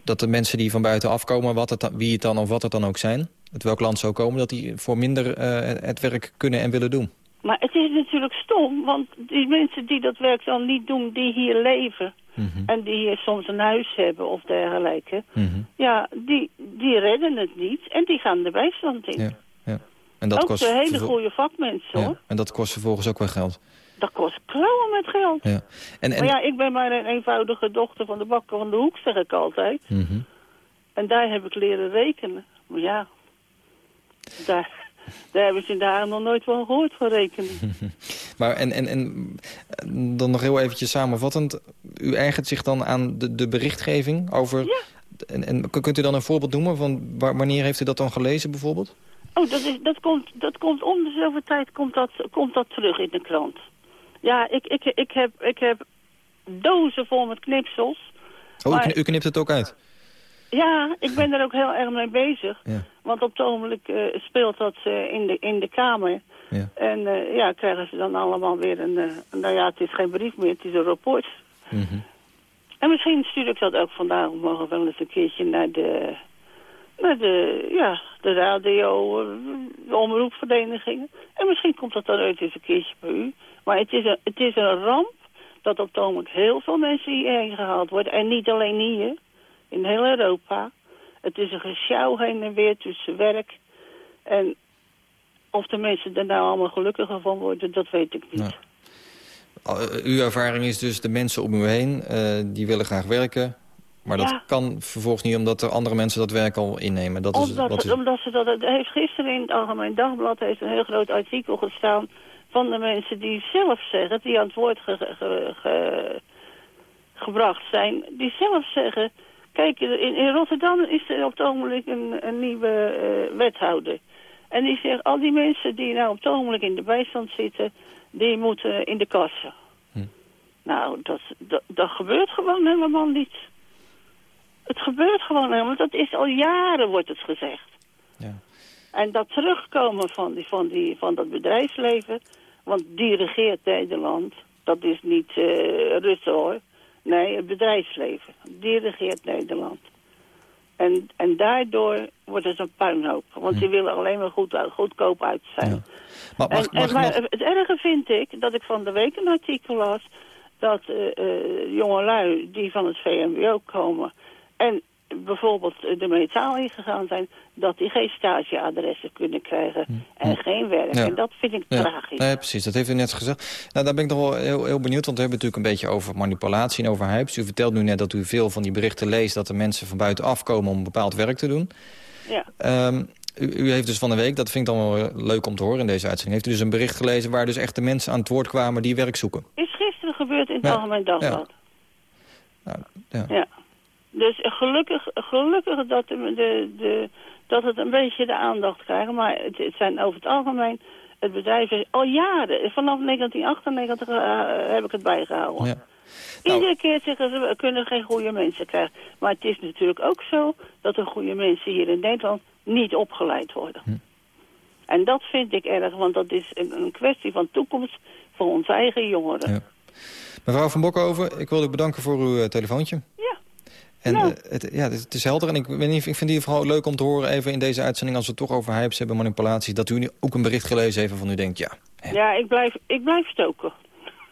dat de mensen die van buiten afkomen, wat het, wie het dan of wat het dan ook zijn, uit welk land zou komen, dat die voor minder eh, het werk kunnen en willen doen. Maar het is natuurlijk stom, want die mensen die dat werk dan niet doen, die hier leven... Mhm, en die hier soms een huis hebben of dergelijke... mhm. ja, die, die redden het niet en die gaan de bijstand in. Ja, ja. En dat ook kost de hele goede vakmensen, hoor. ja, En dat kost vervolgens ook wel geld. Dat kost klauwen met geld. Ja. En, en, Maar ja, ik ben maar een eenvoudige dochter van de bakker van de hoek, zeg ik altijd. Mhm. En daar heb ik leren rekenen. Maar ja, daar, daar hebben ze daar nog nooit van gehoord van rekenen. Maar en, en, en dan nog heel eventjes samenvattend. U ergert zich dan aan de, de berichtgeving over... Ja. En, en kunt u dan een voorbeeld noemen van wa- wanneer heeft u dat dan gelezen bijvoorbeeld? Oh, dat, is, dat, komt, dat komt om de zoveel tijd komt dat, komt dat terug in de krant. Ja, ik, ik, ik, heb, ik heb dozen vol met knipsels. Oh, Maar- u knipt het ook uit? Ja, ik ben er ook heel erg mee bezig. Ja. Want op het ogenblik eh, speelt dat eh, in, de, in de Kamer. Ja. En eh, ja, krijgen ze dan allemaal weer een... nou ja, het is geen brief meer, het is een rapport. Mhm. En misschien stuur ik dat ook vandaag morgen wel eens een keertje naar de... Naar de, ja, de radio, de omroepverenigingen. En misschien komt dat dan ooit eens een keertje bij u. Maar het is een, het is een ramp dat op het ogenblik heel veel mensen hierheen gehaald worden. En niet alleen hier, in heel Europa. Het is een gesjouw heen en weer tussen werk. En of de mensen er nou allemaal gelukkiger van worden, dat weet ik niet. Eh, Uw ervaring is dus de mensen om u heen, eh, die willen graag werken. Maar dat kan vervolgens niet omdat er andere mensen dat werk al innemen. Dat is wat u... omdat ze dat, het heeft gisteren in het Algemeen Dagblad heeft een heel groot artikel gestaan van de mensen die zelf zeggen, die aan het woord ge- ge- ge- gebracht zijn, die zelf zeggen, kijk, in, in Rotterdam is er op het ogenblik een, een nieuwe eh, wethouder. En die zegt, al die mensen die nou op het ogenblik in de bijstand zitten, die moeten in de kassen. Hm. Nou, dat, dat, dat gebeurt gewoon helemaal niet. Het gebeurt gewoon helemaal. Dat is al jaren wordt het gezegd. Ja. En dat terugkomen van, die, van, die, van dat bedrijfsleven, want die regeert Nederland, dat is niet eh, Rutte hoor. Nee, het bedrijfsleven, die regeert Nederland. En, en daardoor wordt het een puinhoop, want die willen alleen maar goed, goedkoop uit zijn. Ja. Maar mag, En, maar het erge vind ik dat ik van de week een artikel las... dat eh eh, jongelui die van het VMBO komen... en bijvoorbeeld de metaal ingegaan zijn... dat die geen stageadressen kunnen krijgen en geen werk. Ja. En dat vind ik Ja, tragisch. nee, precies. Dat heeft u net gezegd. Nou, daar ben ik nog wel heel, heel benieuwd, want we hebben het natuurlijk een beetje over manipulatie en over hypes. U vertelt nu net dat u veel van die berichten leest dat er mensen van buitenaf komen om bepaald werk te doen. Ja. Ehm, u, u heeft dus van de week, dat vind ik dan wel leuk om te horen in deze uitzending, heeft u dus een bericht gelezen waar dus echt de mensen aan het woord kwamen die werk zoeken. Is gisteren gebeurd in het Ja, Algemeen Dagblad. Nou, ja. Dus gelukkig, gelukkig dat, de, de, de, dat het een beetje de aandacht krijgt. Maar het, het zijn over het algemeen... Het bedrijf is al jaren, vanaf 1998 eh, heb ik het bijgehouden. Ja. Nou. Iedere keer zeggen ze, we kunnen geen goede mensen krijgen. Maar het is natuurlijk ook zo dat de goede mensen hier in Nederland niet opgeleid worden. Hm. En dat vind ik erg, want dat is een, een kwestie van toekomst voor onze eigen jongeren. Ja. Mevrouw van Bokhoven, ik wil u bedanken voor uw eh, telefoontje. Ja. En Nou. eh, het, ja, het is helder. En ik, weet niet, ik vind het vooral leuk om te horen even in deze uitzending... als we het toch over hypes hebben, manipulaties... dat u nu ook een bericht gelezen heeft van u denkt... ja, Ja, ik blijf, ik blijf stoken.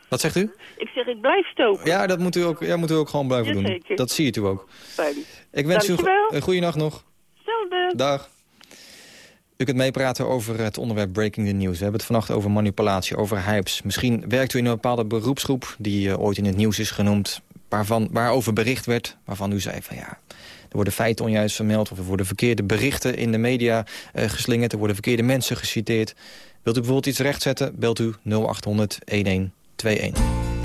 wat zegt u? Ik zeg, ik blijf stoken. Ja, dat moet u ook, ja, moet u ook gewoon blijven doen. Dat zie je u ook. Fijn. Ik wens u een goede nacht nog. Hetzelfde. Dag. U kunt meepraten over het onderwerp Breaking the News. We hebben het vannacht over manipulatie, over hypes. Misschien werkt u in een bepaalde beroepsgroep... die eh, ooit in het nieuws is genoemd... Waarvan, waarover bericht werd, waarvan u zei van ja... er worden feiten onjuist vermeld... of er worden verkeerde berichten in de media eh, geslingerd... er worden verkeerde mensen geciteerd. Wilt u bijvoorbeeld iets rechtzetten, belt u 0800 1121.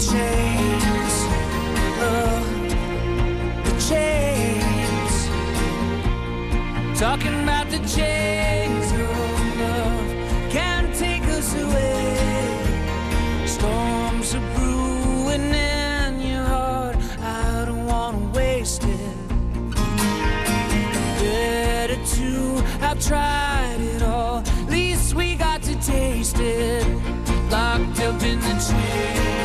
Oh, Talking about the chains of love can't take us away. Storms are brewing in your heart. I don't wanna waste it. Better to have tried it all. Least we got to taste it. Locked up in the chains.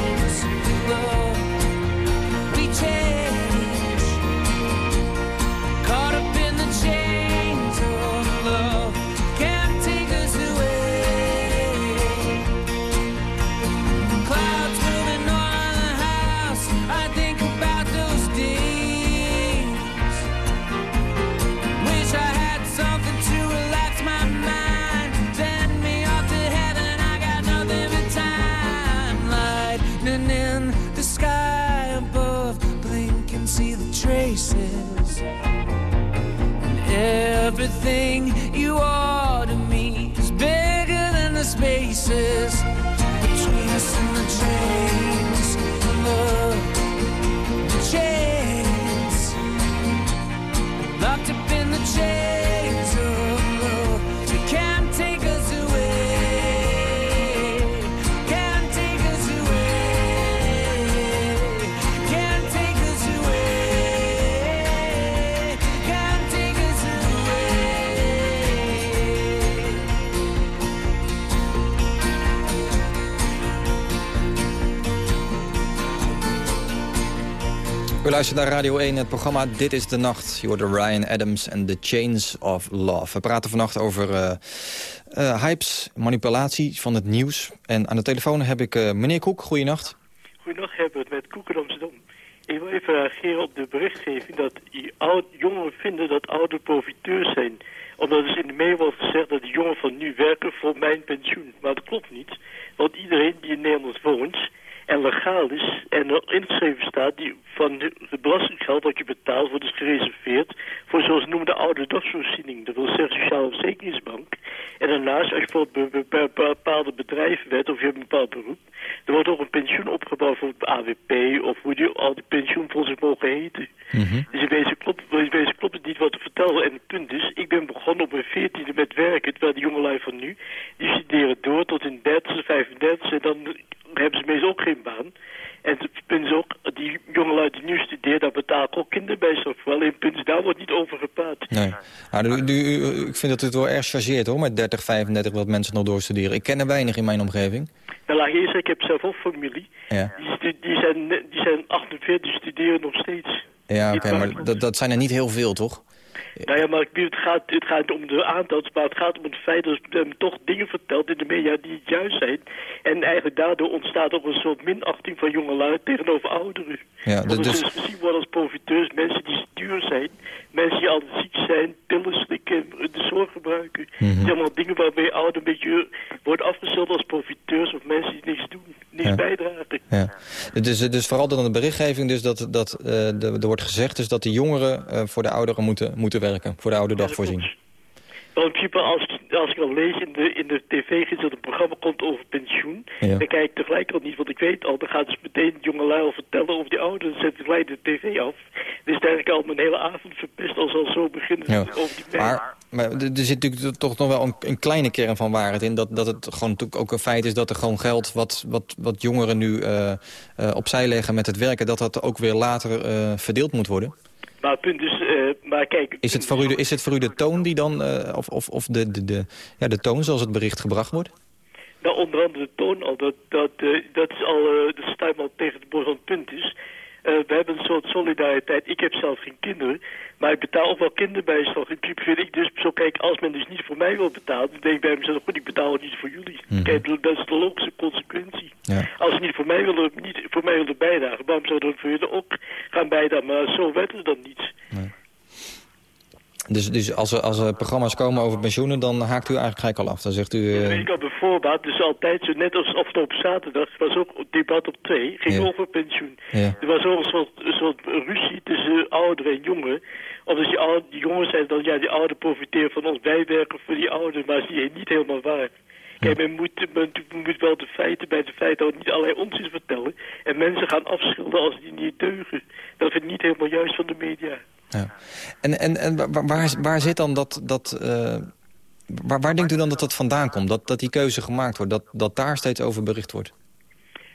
Luistert Radio 1, het programma Dit is de Nacht. Je hoort Ryan Adams en The Chains of Love. We praten vannacht over eh, hypes, manipulatie van het nieuws. En aan de telefoon heb ik eh, meneer Koek. Goeienacht. Goedendag Herbert, met Koek in Amsterdam. Ik wil even reageren op de berichtgeving dat oud- jongeren vinden dat ouderen profiteurs zijn. Omdat dus in de mail wordt gezegd dat de jongeren van nu werken voor mijn pensioen. Maar dat klopt niet, want iedereen die in Nederland woont en legaal is en er ingeschreven staat die van de- het belastinggeld dat je betaalt wordt dus gereserveerd voor zoals noemen de oude dagsvoorziening. Dat wil zeggen sociale verzekeringsbank. En daarnaast als je bijvoorbeeld bij bij bepaalde bedrijven bent of je hebt een bepaald beroep, er wordt ook een pensioen opgebouwd voor het AWP of hoe die, al die pensioenfondsen mogen heten. Dus in wezen, klopt, in wezen klopt het niet wat te vertellen. En het punt is, ik ben begonnen op mijn veertiende met werken. Terwijl de jongelui van nu, die studeren door tot hun 30 35 en dan hebben ze meestal ook geen baan. En is ook, die jongelui die nu studeren, daar betaal ik ook kinderbijstand voor. Alleen het punt daar wordt niet over gepraat. Nee. Nou, u- u- ik vind dat het wel erg chargeert hoor, met 30, 35 dat mensen nog doorstuderen. Ik ken er weinig in mijn omgeving. Nou, laat zeggen, ik heb zelf ook familie. Ja, Die, zijn, die zijn 48, die studeren nog steeds. ja oké, maar dat, dat zijn er niet heel veel, toch? Nou ja, maar het gaat, het gaat om de aantal, maar het gaat om het feit dat hem toch dingen vertelt in de media die niet juist zijn. En eigenlijk daardoor ontstaat ook een soort minachting van jongelui tegenover ouderen. Ja, dus- dus gezien worden als profiteurs, mensen die duur zijn, mensen die altijd ziek zijn, pillen slikken, de zorg gebruiken. Het zijn allemaal dingen waarbij ouderen een beetje worden afgesteld als profiteurs of mensen die niks doen, niks Ja. bijdragen. Ja. Dus, dus vooral dan de berichtgeving dus dat, dat eh, er wordt gezegd dus dat de jongeren eh, voor de ouderen moeten, moeten werken. Voor de oude dag voorzien. Want in principe, als, als ik dan lees in de, in de tv dat een programma komt over pensioen, Ja. dan kijk ik tegelijk al niet, want ik weet al, dan gaat dus meteen de jongelui al vertellen over die ouderen, dan zet ik gelijk de tv af. Dus eigenlijk al mijn hele avond verpest als al zo beginnen Ja. over die Maar, maar er zit natuurlijk toch nog wel een, een kleine kern van waarheid in. Dat, dat het gewoon natuurlijk ook een feit is dat er gewoon geld wat, wat, wat jongeren nu eh, eh, opzij leggen met het werken... dat dat ook weer later eh, verdeeld moet worden. Maar het punt is, maar kijk... Is het voor u de, is het voor u de toon die dan, eh, of, of, of de, de, de, ja, de toon zoals het bericht gebracht wordt? Nou, onder andere de toon al, dat, dat, eh, dat is al, eh dat staat al tegen de van het punt is. Eh, we hebben een soort solidariteit. Ik heb zelf geen kinderen, maar ik betaal ook wel kinderbijstand. In principe vind ik dus zo, kijk, als men dus niet voor mij wil betalen, dan denk ik bij mezelf, goed, ik betaal het niet voor jullie. Kijk, dat is de logische consequentie. Ja. Als ze niet voor mij willen, niet voor mij willen bijdragen, waarom zouden we voor jullie ook gaan bijdragen? Maar zo werkt het dan niet. Dus, dus als, er, als er programma's komen over pensioenen, dan haakt u eigenlijk gelijk al af. Dan zegt u... Eh, weet ik al bijvoorbeeld, dus altijd zo net als afgelopen zaterdag, was ook een debat op twee, ging Ja. over pensioen. Ja. Er was ook een soort, een soort ruzie tussen ouderen en jongeren. Omdat die, oude, die jongeren zeiden dan, ja, die ouderen profiteren van ons, wij werken voor die ouderen, maar dat is niet helemaal waar. Kijk, men moet, men moet wel de feiten bij de feiten houden, niet allerlei onzin vertellen. En mensen gaan afschilderen als die niet deugen. Dat vind ik niet helemaal juist van de media. Ja. En, en, en waar, waar, zit dan dat... dat eh, waar, waar denkt u dan dat dat vandaan komt? Dat, dat die keuze gemaakt wordt? Dat, dat daar steeds over bericht wordt?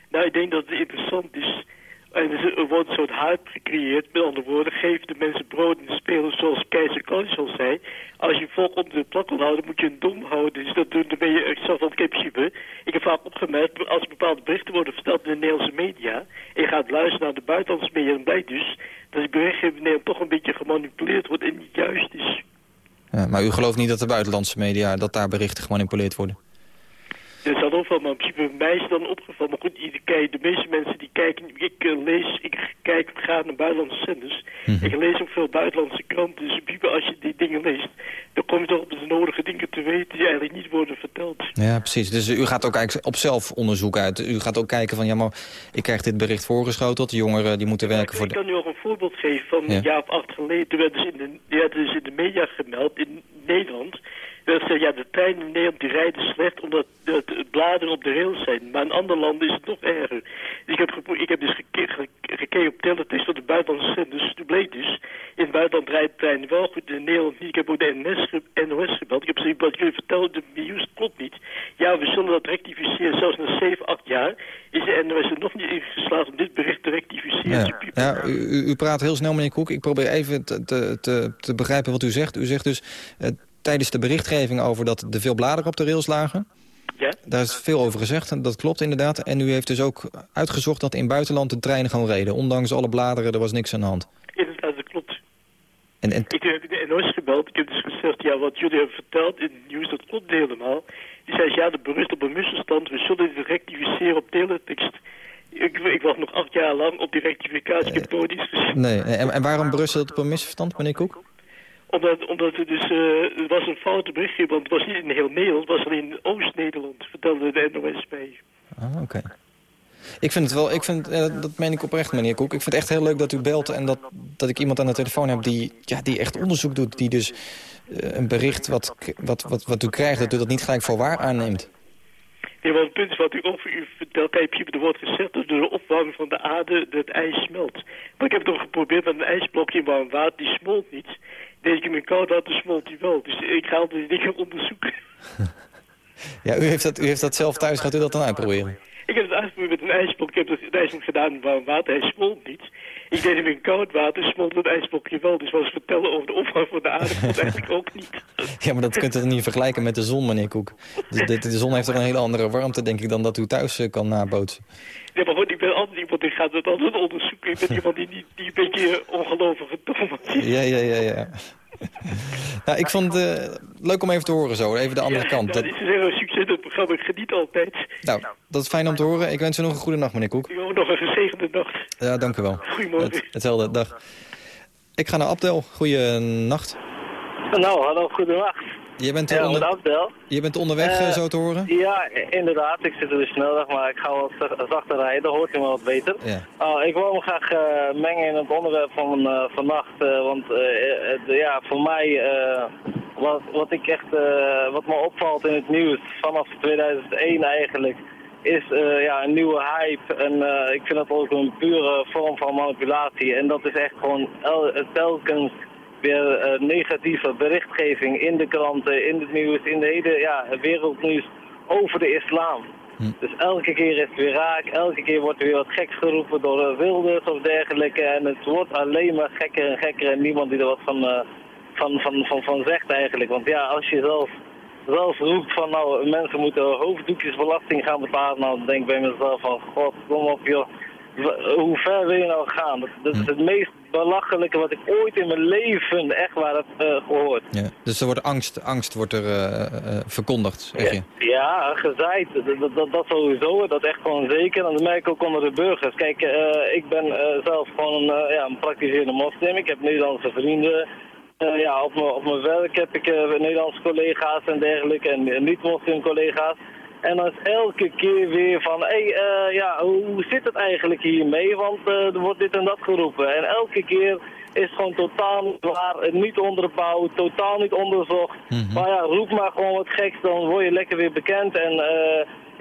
Nou, ik denk dat het interessant is. En er wordt een soort hype gecreëerd. Met andere woorden, geef de mensen brood en spelen zoals Keizer al zei. Als je volk op de plak wil houden, moet je een dom houden. Dus dat doen, dan ben je echt zelf. Ik heb vaak opgemerkt, als bepaalde berichten worden verteld in de Nederlandse media... en je gaat luisteren naar de buitenlandse media, dan blijkt dus... dat die berichtgeving in Nederland toch een beetje gemanipuleerd wordt en niet juist is. Ja, maar u gelooft niet dat de buitenlandse media... dat daar berichten gemanipuleerd worden? Dat is ook wel, maar in principe bij mij is het dan opgevallen. Maar goed, de meeste mensen die kijken, ik eh, lees, ik kijk graag naar buitenlandse zenders. Ik lees ook veel buitenlandse kranten. Dus in principe als je die dingen leest, dan kom je toch op de nodige dingen te weten die eigenlijk niet worden verteld. Ja, precies. Dus u gaat ook eigenlijk op zelfonderzoek uit. U gaat ook kijken van, ja, maar ik krijg dit bericht voorgeschoteld. De jongeren die moeten werken voor Ik kan u ook een voorbeeld geven van Ja. een jaar of acht geleden. Toen werd dus in de, dus in de media gemeld in Nederland. Dat ze, ja, de treinen in Nederland die rijden slecht omdat de, de bladeren op de rails zijn. Maar in andere landen is het nog erger. Ik heb, ik heb dus geke- ge- gekeken op teletext van de buitenlandse zenders. Dus bleek dus, in het buitenland rijden treinen wel goed, in Nederland niet. Ik heb ook de NS, NOS gebeld. Ik heb gezegd, wat jullie vertellen, de nieuws klopt niet. Ja, we zullen dat rectificeren. Zelfs na 7, 8 jaar is de NOS er nog niet in geslaagd om dit bericht te rectificeren. Ja, ja u, u- u praat heel snel, meneer Koek. Ik probeer even te, te, te, te begrijpen wat u zegt. U zegt dus eh, tijdens de berichtgeving over dat er veel bladeren op de rails lagen... Ja? Daar is veel over gezegd, en dat klopt inderdaad. En u heeft dus ook uitgezocht dat in buitenland de treinen gewoon reden. Ondanks alle bladeren, er was niks aan de hand. Inderdaad, dat klopt. En, en, Ik heb de NOS gebeld. Ik heb dus gezegd, ja, wat jullie hebben verteld in het nieuws, dat klopt helemaal. Die zei, ja, dat berust op een misverstand. We zullen dit rectificeren op teletext. Ik, ik wacht nog acht jaar lang op die rectificatie. Ik heb nooit iets gezien. nee, en, en waarom berust het op een misverstand, meneer Koek? Omdat, omdat het dus, het was een foute berichtgeving, want het was niet in heel Nederland, het was in Oost-Nederland, vertelde de NOS mij. Ah, oké. Ik vind het wel, ik vind, eh, dat meen ik oprecht, meneer Koek. Ik vind het echt heel leuk dat u belt en dat, dat ik iemand aan de telefoon heb die, ja, die echt onderzoek doet. Die dus eh, een bericht wat, wat, wat, wat u krijgt, dat u dat niet gelijk voor waar aanneemt. Nee, want het punt is wat u over u vertelt, kijk, Pieper, er wordt gezegd dat door de opwarming van de aarde dat het ijs smelt. Maar ik heb het toch geprobeerd met een ijsblokje in warm water, die smolt niet. Ik hem in koud water, smolt die wel. Dus ik ga altijd die dingen onderzoeken. Ja, u heeft dat, u heeft dat zelf thuis, gaat u dat dan uitproberen? Ik heb het uitgeprobeerd met een ijsblok. Ik heb het ijsblok gedaan in warm water, hij smolt niet. Ik deed hem in koud water, smolt het ijsblokje wel. Dus wat ze vertellen over de opwarming van de aarde, klopt eigenlijk ook niet. Ja, maar dat kunt u niet vergelijken met de zon, meneer Koek. De, de, de zon heeft toch een hele andere warmte, denk ik, dan dat u thuis eh, kan nabootsen. Ja, maar goed, ik ben altijd iemand die gaat het altijd onderzoeken. Ik ben iemand die, niet, die een beetje ongelovige dom is. Ja, ja, ja, ja. nou, ik vond het eh, leuk om even te horen zo, even de andere kant. Dat, is heel erg succes, dat programma. Ik geniet altijd. nou, dat is fijn om te horen. Ik wens u nog een goede nacht, meneer Koek. Ik hoop nog een gezegende nacht. Ja, dank u wel. Goedemorgen. Het- hetzelfde, dag. Ik ga naar Abdel. Goeienacht. Nou, hallo, goedenacht. Je bent, Ja, onder, Abdel. je bent onderweg, Eh, eh, zo te horen? Ja, inderdaad. Ik zit op de snelweg, maar ik ga za- zachter rijden. Dan hoort u me wat beter. Ja. Oh, ik wil me graag eh, mengen in het onderwerp van vannacht. want ja, voor mij, wat, wat, ik echt, eh, wat me opvalt in het nieuws vanaf 2001 eigenlijk, is eh, ja, een nieuwe hype. En eh, ik vind dat ook een pure vorm van manipulatie. En dat is echt gewoon el- telkens weer eh, negatieve berichtgeving in de kranten, in het nieuws, in de hele ja, wereldnieuws over de islam. Dus elke keer is het weer raak, elke keer wordt er weer wat geks geroepen door Wilders of dergelijke. En het wordt alleen maar gekker en gekker en niemand die er wat van, van, van, van, van zegt eigenlijk. Want ja, als je zelf, zelf roept van nou mensen moeten hoofddoekjesbelasting gaan betalen, nou dan denk ik bij mezelf van god, kom op joh. Hoe ver wil je nou gaan? Dat, dat is het meest belachelijke wat ik ooit in mijn leven echt waar heb eh, gehoord. Ja. Dus er wordt angst, angst wordt er eh, eh, verkondigd, zeg je? Ja, gezaaid. Dat, dat, dat, sowieso. Dat echt gewoon zeker. En dat merk ik ook onder de burgers. Kijk, ik ben zelf gewoon ja, een praktiserende moslim. Ik heb Nederlandse vrienden. Eh, ja, op, mijn- op mijn werk heb ik eh, Nederlandse collega's en dergelijke. En niet-moslim collega's. En dan is elke keer weer van, hé, hey, eh, ja, hoe zit het eigenlijk hiermee? Want er wordt dit en dat geroepen. En elke keer is gewoon totaal niet waar, niet onderbouwd, totaal niet onderzocht. Maar ja, roep maar gewoon wat geks, dan word je lekker weer bekend en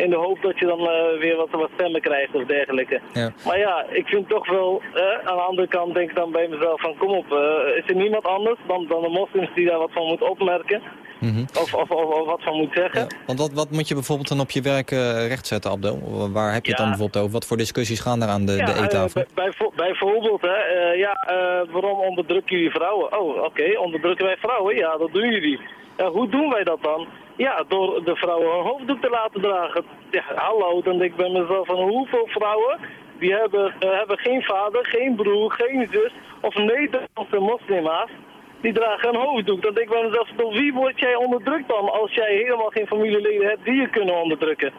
in de hoop dat je dan eh, weer wat, wat stemmen krijgt of dergelijke. Ja. Maar ja, ik vind toch wel, eh, aan de andere kant denk ik dan bij mezelf van kom op, eh, is er niemand anders dan, dan de moslims die daar wat van moet opmerken? Mhm. Of, of, of, of wat van moet zeggen? Want wat, wat moet je bijvoorbeeld dan op je werk eh rechtzetten, Abdel? Waar heb je het dan Ja. bijvoorbeeld over? Wat voor discussies gaan daar aan de, de eh, eettafel? bij- bijvo- bijvoorbeeld, hè, ja, eh, waarom onderdrukken jullie vrouwen? Oh, oké, onderdrukken wij vrouwen? Ja, dat doen jullie. Ja, hoe doen wij dat dan? Ja, door de vrouwen een hoofddoek te laten dragen. Ja, hallo, dan denk ik bij mezelf van hoeveel vrouwen die hebben, eh, hebben geen vader, geen broer, geen zus of Nederlandse moslima's. Die dragen een hoofddoek. Dan denk ik bij mezelf, door wie word jij onderdrukt dan als jij helemaal geen familieleden hebt die je kunnen onderdrukken?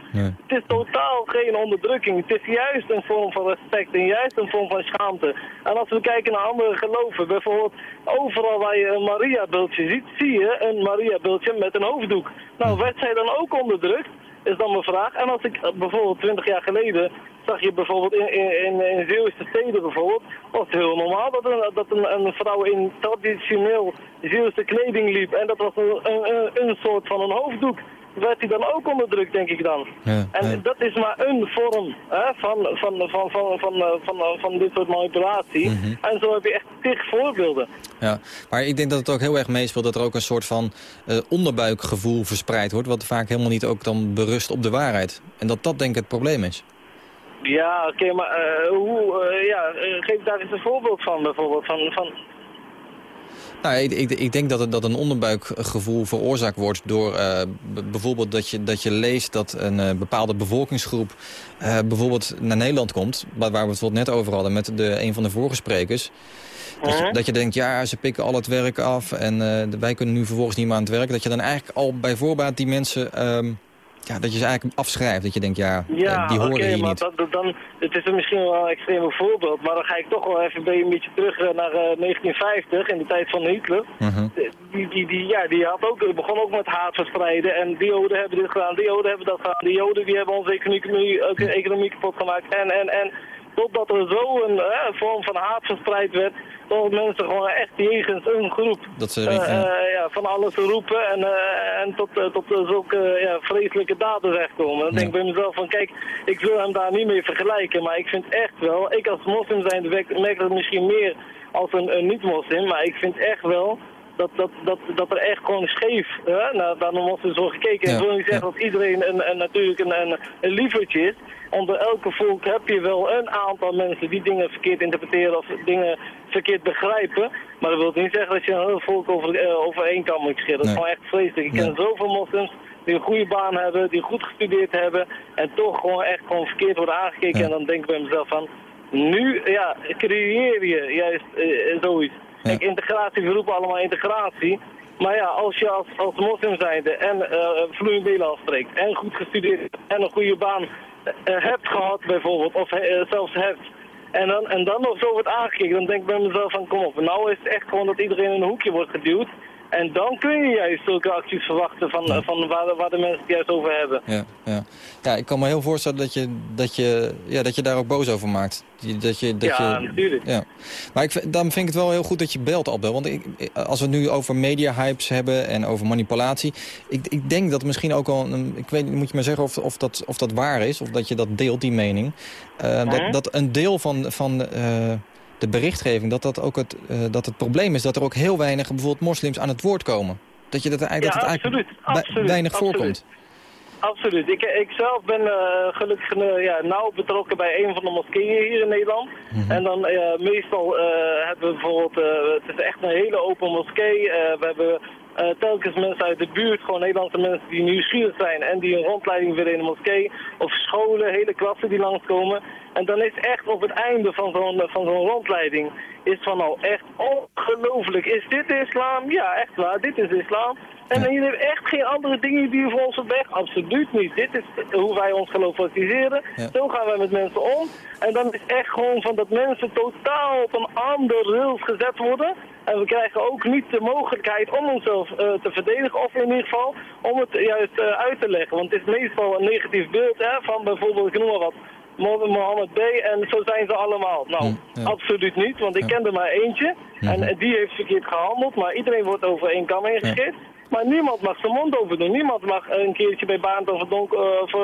Het is totaal geen onderdrukking. Het is juist een vorm van respect en juist een vorm van schaamte. En als we kijken naar andere geloven, bijvoorbeeld overal waar je een Maria-beeldje ziet, zie je een Maria-beeldje met een hoofddoek. Nou, werd zij dan ook onderdrukt? Is dan mijn vraag. En als ik eh, bijvoorbeeld 20 jaar geleden zag je bijvoorbeeld in, in, in, Zeeuwse steden bijvoorbeeld, was het heel normaal dat een, dat een, een vrouw in traditioneel Zeeuwse kleding liep. En dat was een, een, een- soort van een hoofddoek. Werd hij dan ook onderdrukt, denk ik dan. Ja, En dat is maar een vorm hè, van, van, van, van, van, van, van dit soort manipulatie. Mhm. En zo heb je echt tig voorbeelden. Ja, maar ik denk dat het ook heel erg meespeelt dat er ook een soort van eh, onderbuikgevoel verspreid wordt... wat vaak helemaal niet ook dan berust op de waarheid. En dat dat denk ik het probleem is. Ja, oké, maar eh, hoe, eh, ja, eh, geef daar eens een voorbeeld van bijvoorbeeld. Van, van, Nou, ik, ik, ik denk dat, het, dat een onderbuikgevoel veroorzaakt wordt door bijvoorbeeld dat je, dat je leest dat een bepaalde bevolkingsgroep bijvoorbeeld naar Nederland komt, waar we het bijvoorbeeld net over hadden met de, een van de vorige sprekers. Dat je, Mhm. dat je denkt, ja, ze pikken al het werk af en wij kunnen nu vervolgens niet meer aan het werk. Dat je dan eigenlijk al bij voorbaat die mensen, ehm, ja, dat je ze eigenlijk afschrijft. Dat je denkt, ja, ja, eh, die horen oké, hier maar niet. dat, dat- dan, het is misschien wel een extreme voorbeeld, maar dan ga ik toch wel even een beetje terug eh, naar eh, 1950, in de tijd van Hitler. Mhm. Die, die, die, ja, die had ook, begon ook met haat verspreiden. En die joden hebben dit gedaan, die joden hebben dat gedaan. Die joden die hebben onze economie, ook economie kapot gemaakt. En, en, en totdat er zo een eh, vorm van haat verspreid werd, dat mensen gewoon echt jegens een groep Dat ze, eh, ja. eh, ja, van alles roepen en, eh, en tot, tot zulke ja, vreselijke daden terechtkomen. Dan denk ik bij mezelf van kijk, ik wil hem daar niet mee vergelijken, maar ik vind echt wel, ik als moslim zijn merk merk dat misschien meer als een, een niet-moslim, maar ik vind echt wel dat, dat, dat, dat er echt gewoon scheef hè, naar, naar de moslims wordt gekeken. Ja, Ik wil niet zeggen dat iedereen een, een, natuurlijk een, een, een liefertje is. Onder elke volk heb je wel een aantal mensen die dingen verkeerd interpreteren of dingen verkeerd begrijpen. Maar dat wil niet zeggen dat je een heel volk over, eh, over één kan moet scheren. Dat is gewoon echt vreselijk. Ik Nee. ken zoveel moslims die een goede baan hebben, die goed gestudeerd hebben en toch gewoon echt gewoon verkeerd worden aangekeken. Ja. En dan denk ik bij mezelf van, nu ja, creëer je juist eh, zoiets. Kijk, integratie, we roepen allemaal integratie. Maar ja, als je als, als moslim zijnde en eh vloeiend Nederlands spreekt en goed gestudeerd en een goede baan eh, hebt gehad bijvoorbeeld, of eh, zelfs hebt, en dan, en dan nog zo wordt aangekeken, dan denk ik bij mezelf van kom op, nou is het echt gewoon dat iedereen in een hoekje wordt geduwd. En dan kun je juist zulke acties verwachten van, eh, van waar, waar de mensen het juist over hebben. Ja, ja. ja, ik kan me heel voorstellen dat je, dat je, ja, dat je daar ook boos over maakt. Dat je, dat Ja, je, natuurlijk. Ja. Maar ik, vind- daarom vind ik het wel heel goed dat je belt, Abdel. Want ik, als we het nu over media-hypes hebben en over manipulatie... Ik, ik denk dat misschien ook al... Een, ik weet niet, moet je maar zeggen of, of, dat, of dat waar is... of dat je dat deelt, die mening. Eh, Mhm. dat, dat een deel van, van eh, de berichtgeving... Dat, dat, ook het, eh, dat het probleem is dat er ook heel weinig bijvoorbeeld moslims aan het woord komen. Dat, je dat, Ja, dat het eigenlijk absoluut, wei- absoluut, weinig absoluut. voorkomt. Absoluut. Ik, ik zelf ben eh, gelukkig eh, ja, nauw betrokken bij een van de moskeeën hier in Nederland. En dan meestal hebben we bijvoorbeeld, het is echt een hele open moskee. We hebben telkens mensen uit de buurt, gewoon Nederlandse mensen die nieuwsgierig zijn en die een rondleiding willen in de moskee. Of scholen, hele klassen die langskomen. En dan is echt op het einde van zo'n van zo'n rondleiding, is van nou echt ongelooflijk. Is dit islam? Ja, echt waar, dit is islam. En je hebt echt geen andere dingen die voor ons op weg. Absoluut niet. Dit is hoe wij ons geloof praktiseren. Ja. Zo gaan wij met mensen om. En dan is echt gewoon van dat mensen totaal op een ander rails gezet worden. En we krijgen ook niet de mogelijkheid om onszelf eh, te verdedigen. Of in ieder geval om het juist eh, uit te leggen. Want het is meestal een negatief beeld hè, van bijvoorbeeld, ik noem maar wat, Mohammed B. En zo zijn ze allemaal. Nou, ja. absoluut niet, want ik ken er maar eentje. En, en die heeft verkeerd gehandeld, maar iedereen wordt over één kam heen. Maar niemand mag zijn mond open doen. Niemand mag een keertje bij Baant of Donk, eh,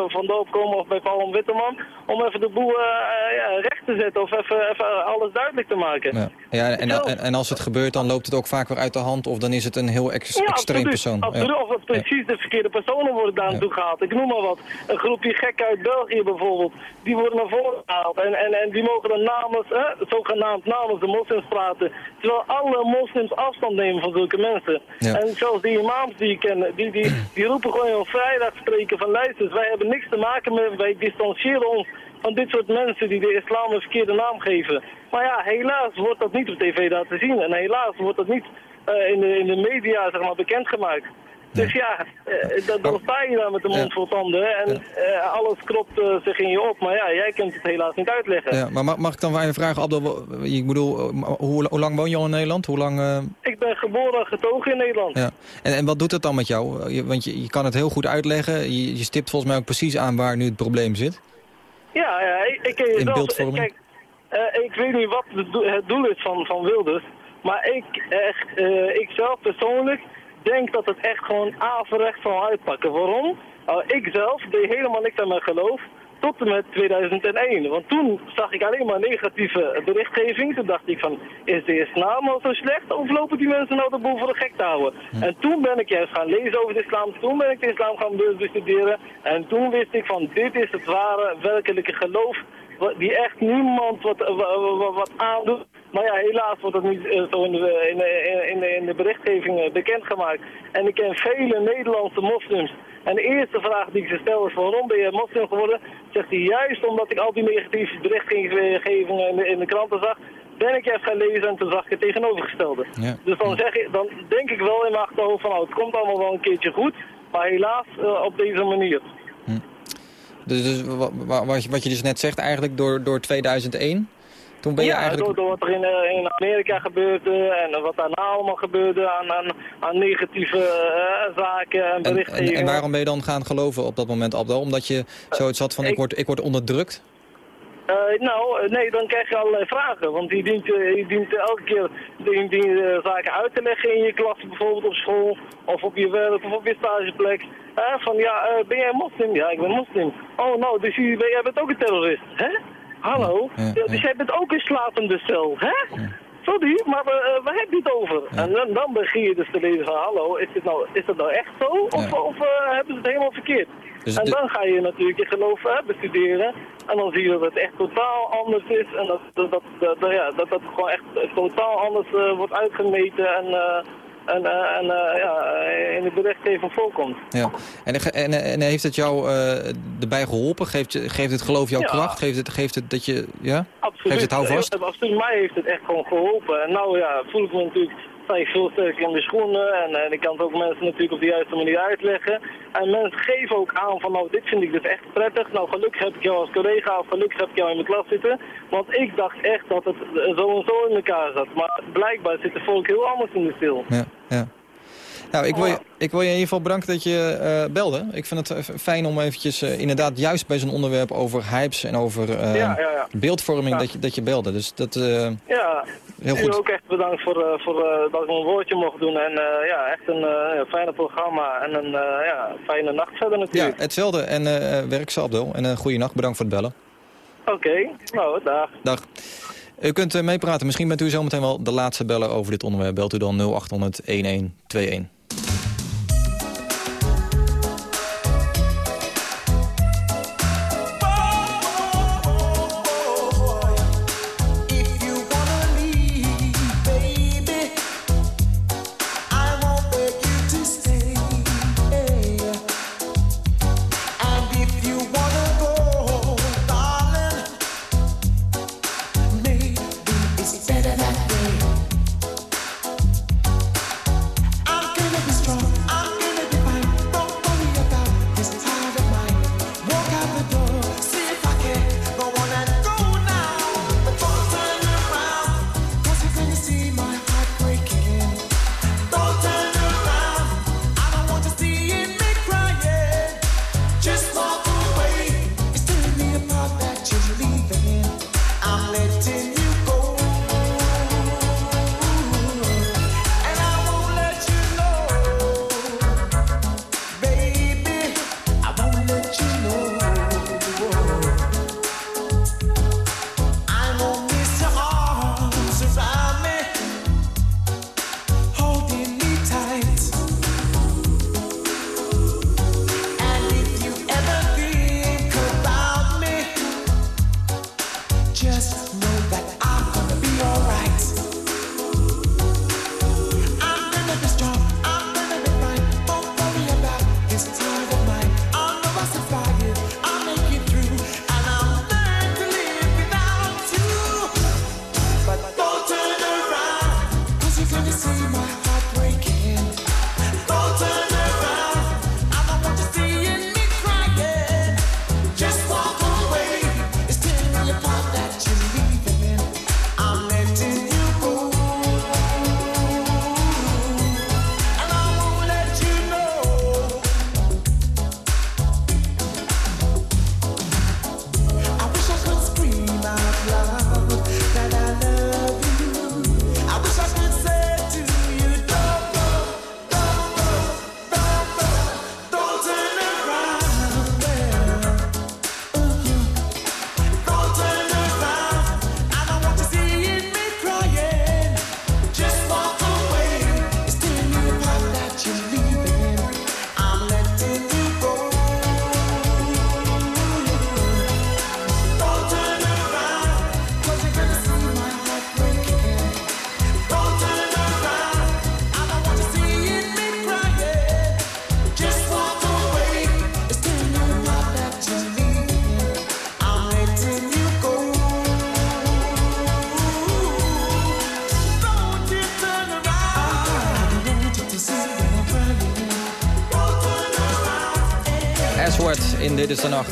van, Doop komen of bij Paul Witteman. Om even de boel eh, eh, ja, recht te zetten of even, even alles duidelijk te maken. Ja, ja en, en, en als het gebeurt, dan loopt het ook vaak weer uit de hand... of dan is het een heel ex- extreem persoon. Ja. Absoluut, of het precies de verkeerde personen worden daar naartoe gehaald. Ik noem maar wat. Een groepje gekken uit België bijvoorbeeld, die worden naar voren gehaald. En, en, en die mogen dan namens, hè, zogenaamd namens de moslims praten. Terwijl alle moslims afstand nemen van zulke mensen. Ja. En zelfs die imams die ik die, die, die roepen gewoon op vrijdag spreken van luister, wij hebben niks te maken met, wij distancieren ons van dit soort mensen die de islam een verkeerde naam geven. Maar ja, helaas wordt dat niet op tv laten zien. En helaas wordt dat niet eh, in, de, in de media zeg maar, bekendgemaakt. Dus ja, eh, dan, dan sta je daar met de mond vol tanden en eh, alles klopt eh, zich in je op. Maar ja, jij kunt het helaas niet uitleggen. Ja, maar mag, mag ik dan aan je vragen, Abdel, ik bedoel, hoe, hoe lang woon je al in Nederland? Hoe lang... Ik ben geboren en getogen in Nederland. ja. en, en wat doet het dan met jou? Je- want je, je kan het heel goed uitleggen. Je, je stipt volgens mij ook precies aan waar nu het probleem zit. Ja, ja ik, ik ken je In? Kijk, ik weet niet wat het doel, is van, van Wilders. Maar ik, echt, eh, ik zelf persoonlijk denk dat het echt gewoon averecht zal uitpakken. Waarom? Nou, ik zelf deed helemaal niks aan mijn geloof. Tot en met 2001. Want toen zag ik alleen maar negatieve berichtgeving. Toen dacht ik van, is de islam nou zo slecht? Of lopen die mensen nou de boel voor de gek te houden? En toen ben ik juist gaan lezen over de islam. Toen ben ik de islam gaan be- bestuderen. En toen wist ik van, dit is het ware, werkelijke geloof. Die echt niemand wat, wa- wa- wa- wat aandoet. Maar ja, helaas wordt dat niet eh, zo in de, in, de, in, de, in de berichtgeving eh, bekendgemaakt. En ik ken vele Nederlandse moslims. En de eerste vraag die ik ze stel is, waarom ben je moslim geworden? Zegt hij, juist omdat ik al die negatieve berichtgevingen in de, in de kranten zag, ben ik juist gaan lezen en toen zag ik het tegenovergestelde. Ja. Dus dan, zeg ik, dan denk ik wel in mijn achterhoofd van, nou, het komt allemaal wel een keertje goed. Maar helaas eh, op deze manier. Dus, dus wa- wa- wat, je, wat je dus net zegt, eigenlijk door, door 2001... Toen ben je ja, eigenlijk... door, door wat er in, eh, in Amerika gebeurde en wat daarna allemaal gebeurde aan, aan, aan negatieve eh, zaken en En, en, en waarom ben je dan gaan geloven op dat moment, Abdel? Omdat je zoiets had van, ik ik- word, ik word onderdrukt? Eh, nou, eh, nee, dan krijg je allerlei vragen. Want je dient, eh, je dient elke keer die, die, eh, zaken uit te leggen in je klas, bijvoorbeeld op school, of op je werk, of op je stageplek. Eh, van ja, eh, ben jij moslim? Ja, ik ben moslim. Oh, nou, dus jij bent ook een terrorist, hè? Hallo? Ja, ja, Ja, dus jij bent ook een slapende cel, hè? Sorry, maar eh, waar heb je het over? En dan, dan begin je dus te lezen van, hallo, is, dit nou, is dat nou echt zo? Of, Ja. of eh, hebben ze het helemaal verkeerd? Dus en de- dan ga je natuurlijk je geloof bestuderen. En dan zie je dat het echt totaal anders is. En dat dat, dat, dat, dat- ja, dat, dat gewoon echt totaal anders eh, wordt uitgemeten. En, eh, en, eh, en eh, ja, in de berichtgeving voorkomt. Ja. En, en, en heeft het jou eh, erbij geholpen? Geeft, je- geeft het geloof jou Ja. kracht? Geeft het, geeft het dat je... Ja? Absoluut. Geeft het houvast? Absoluut. Mij heeft het echt gewoon geholpen. En nou ja, voel ik me natuurlijk ik veel sterker in de schoenen. En, en ik kan het ook mensen natuurlijk op de juiste manier uitleggen. En mensen geven ook aan van nou, dit vind ik dus echt prettig. Nou, gelukkig heb ik jou als collega of gelukkig heb ik jou in mijn klas zitten. Want ik dacht echt dat het eh, zo en zo in elkaar zat. Maar blijkbaar zit de volk heel anders in de stil. Ja, ja. Nou, ik wil, je, ik wil je in ieder geval bedanken dat je eh, belde. Ik vind het eh, fijn om eventjes, eh, inderdaad, juist bij zo'n onderwerp over hypes en over Ja, ja, ja. beeldvorming, Ja. Dat, je, dat je belde. Dus dat, Ja, Heel u goed. ook echt bedankt voor, voor dat ik een woordje mocht doen. En ja, echt een fijne programma en een ja, fijne nacht verder ja, natuurlijk. hetzelfde. En werk ze, Abdel. En een goede nacht. Bedankt voor het bellen. Oké, nou, dag. Dag. U kunt meepraten. Misschien bent u zometeen wel de laatste beller over dit onderwerp. Belt u dan 0800 1121.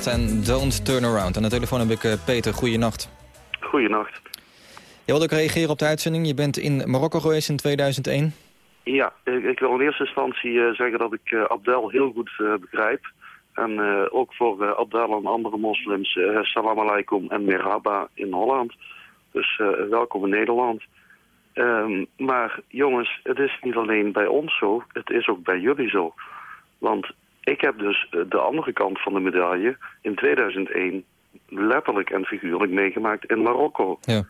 En Don't Turn Around. Aan de telefoon heb ik eh, Peter. Goeienacht. Goeienacht. Je wilde ook reageren op de uitzending. Je bent in Marokko geweest in 2001. Ja, ik, wil in eerste instantie eh, zeggen dat ik eh, Abdel heel goed begrijp. En ook voor Abdel en andere moslims, salam alaikum en merhaba in Holland. Dus welkom in Nederland. Ehm, maar jongens, het is niet alleen bij ons zo, het is ook bij jullie zo. Want ik heb dus eh, de andere kant van de medaille in 2001 letterlijk en figuurlijk meegemaakt in Marokko. Ja.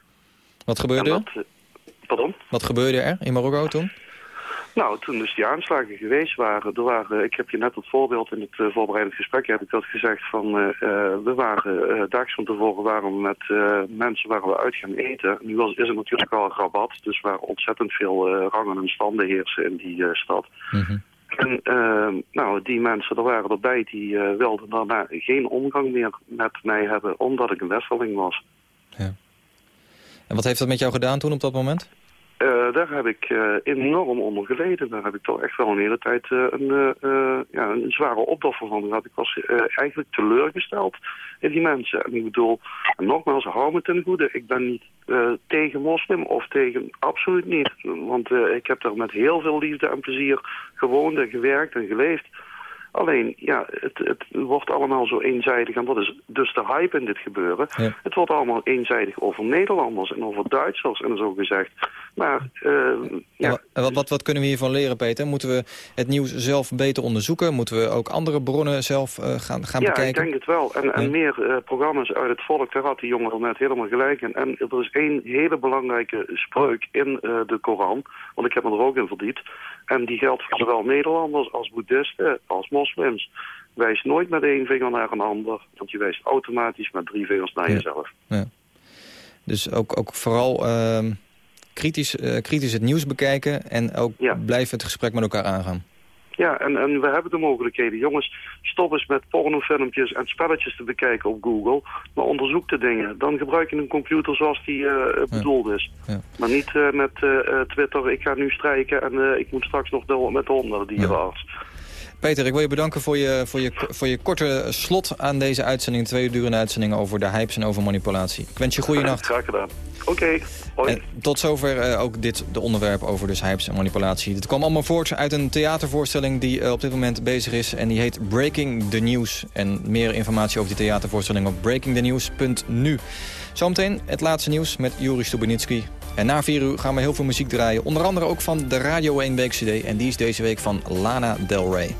Wat gebeurde er? dat, eh, pardon? Wat gebeurde er in Marokko toen? Nou, toen dus die aanslagen geweest waren, er waren ik heb je net het voorbeeld in het eh, voorbereidend gesprek, heb ik dat gezegd van, we waren, uh, daags van tevoren waren we met mensen waar we uit gaan eten. Nu was, is er natuurlijk wel een rabat, dus waar ontzettend veel rangen en standen heersen in die stad. En eh, nou, die mensen, er waren erbij, die eh, wilden daarna geen omgang meer met mij hebben, omdat ik een westerling was. En wat heeft dat met jou gedaan toen op dat moment? Eh, daar heb ik eh, enorm onder geleden. Daar heb ik toch echt wel een hele tijd eh, een, ja, een zware opdoffer van gehad. Ik was eigenlijk teleurgesteld in die mensen. En ik bedoel, nogmaals, hou me ten goede. Ik ben niet tegen moslim of tegen, absoluut niet. Want ik heb daar met heel veel liefde en plezier gewoond en gewerkt en geleefd. Alleen, ja, het, het wordt allemaal zo eenzijdig. En dat is dus de hype in dit gebeuren. Het wordt allemaal eenzijdig over Nederlanders en over Duitsers en zo gezegd. Maar, eh, ja, Ja, en wat, wat, wat kunnen we hiervan leren, Peter? Moeten we het nieuws zelf beter onderzoeken? Moeten we ook andere bronnen zelf eh, gaan, gaan ja, bekijken? ik denk het wel. En, en meer eh, programma's uit het volk, daar had die jongen er net helemaal gelijk in. En er is één hele belangrijke spreuk in de Koran, want ik heb me er ook in verdiept. En die geldt voor zowel Nederlanders als boeddhisten, als moslims. Wijs nooit met één vinger naar een ander, want je wijst automatisch met drie vingers naar Ja. jezelf. Ja. Dus ook, ook vooral ehm, kritisch, eh, kritisch het nieuws bekijken... en ook blijven het gesprek met elkaar aangaan. Ja, en, en we hebben de mogelijkheden. Jongens, stop eens met pornofilmpjes en spelletjes te bekijken op Google. Maar onderzoek de dingen. Dan gebruik je een computer zoals die eh, bedoeld is. Maar niet eh, met eh, eh, Twitter, ik ga nu strijken en eh, ik moet straks nog de, met de honden dierenarts. Peter, ik wil je bedanken voor je, voor je, voor je korte slot aan deze uitzending. Twee uur durende uitzending over de hypes en over manipulatie. Ik wens je goede nacht. Graag gedaan. Oké, hoi. En tot zover eh, ook dit de onderwerp over dus hypes en manipulatie. Dit kwam allemaal voort uit een theatervoorstelling die eh, op dit moment bezig is. En die heet Breaking the News. En meer informatie over die theatervoorstelling op breakingthenews.nu. Zometeen het laatste nieuws met Juri Stubenitski. En na vier uur gaan we heel veel muziek draaien. Onder andere ook van de Radio 1 Week CD. En die is deze week van Lana Del Rey.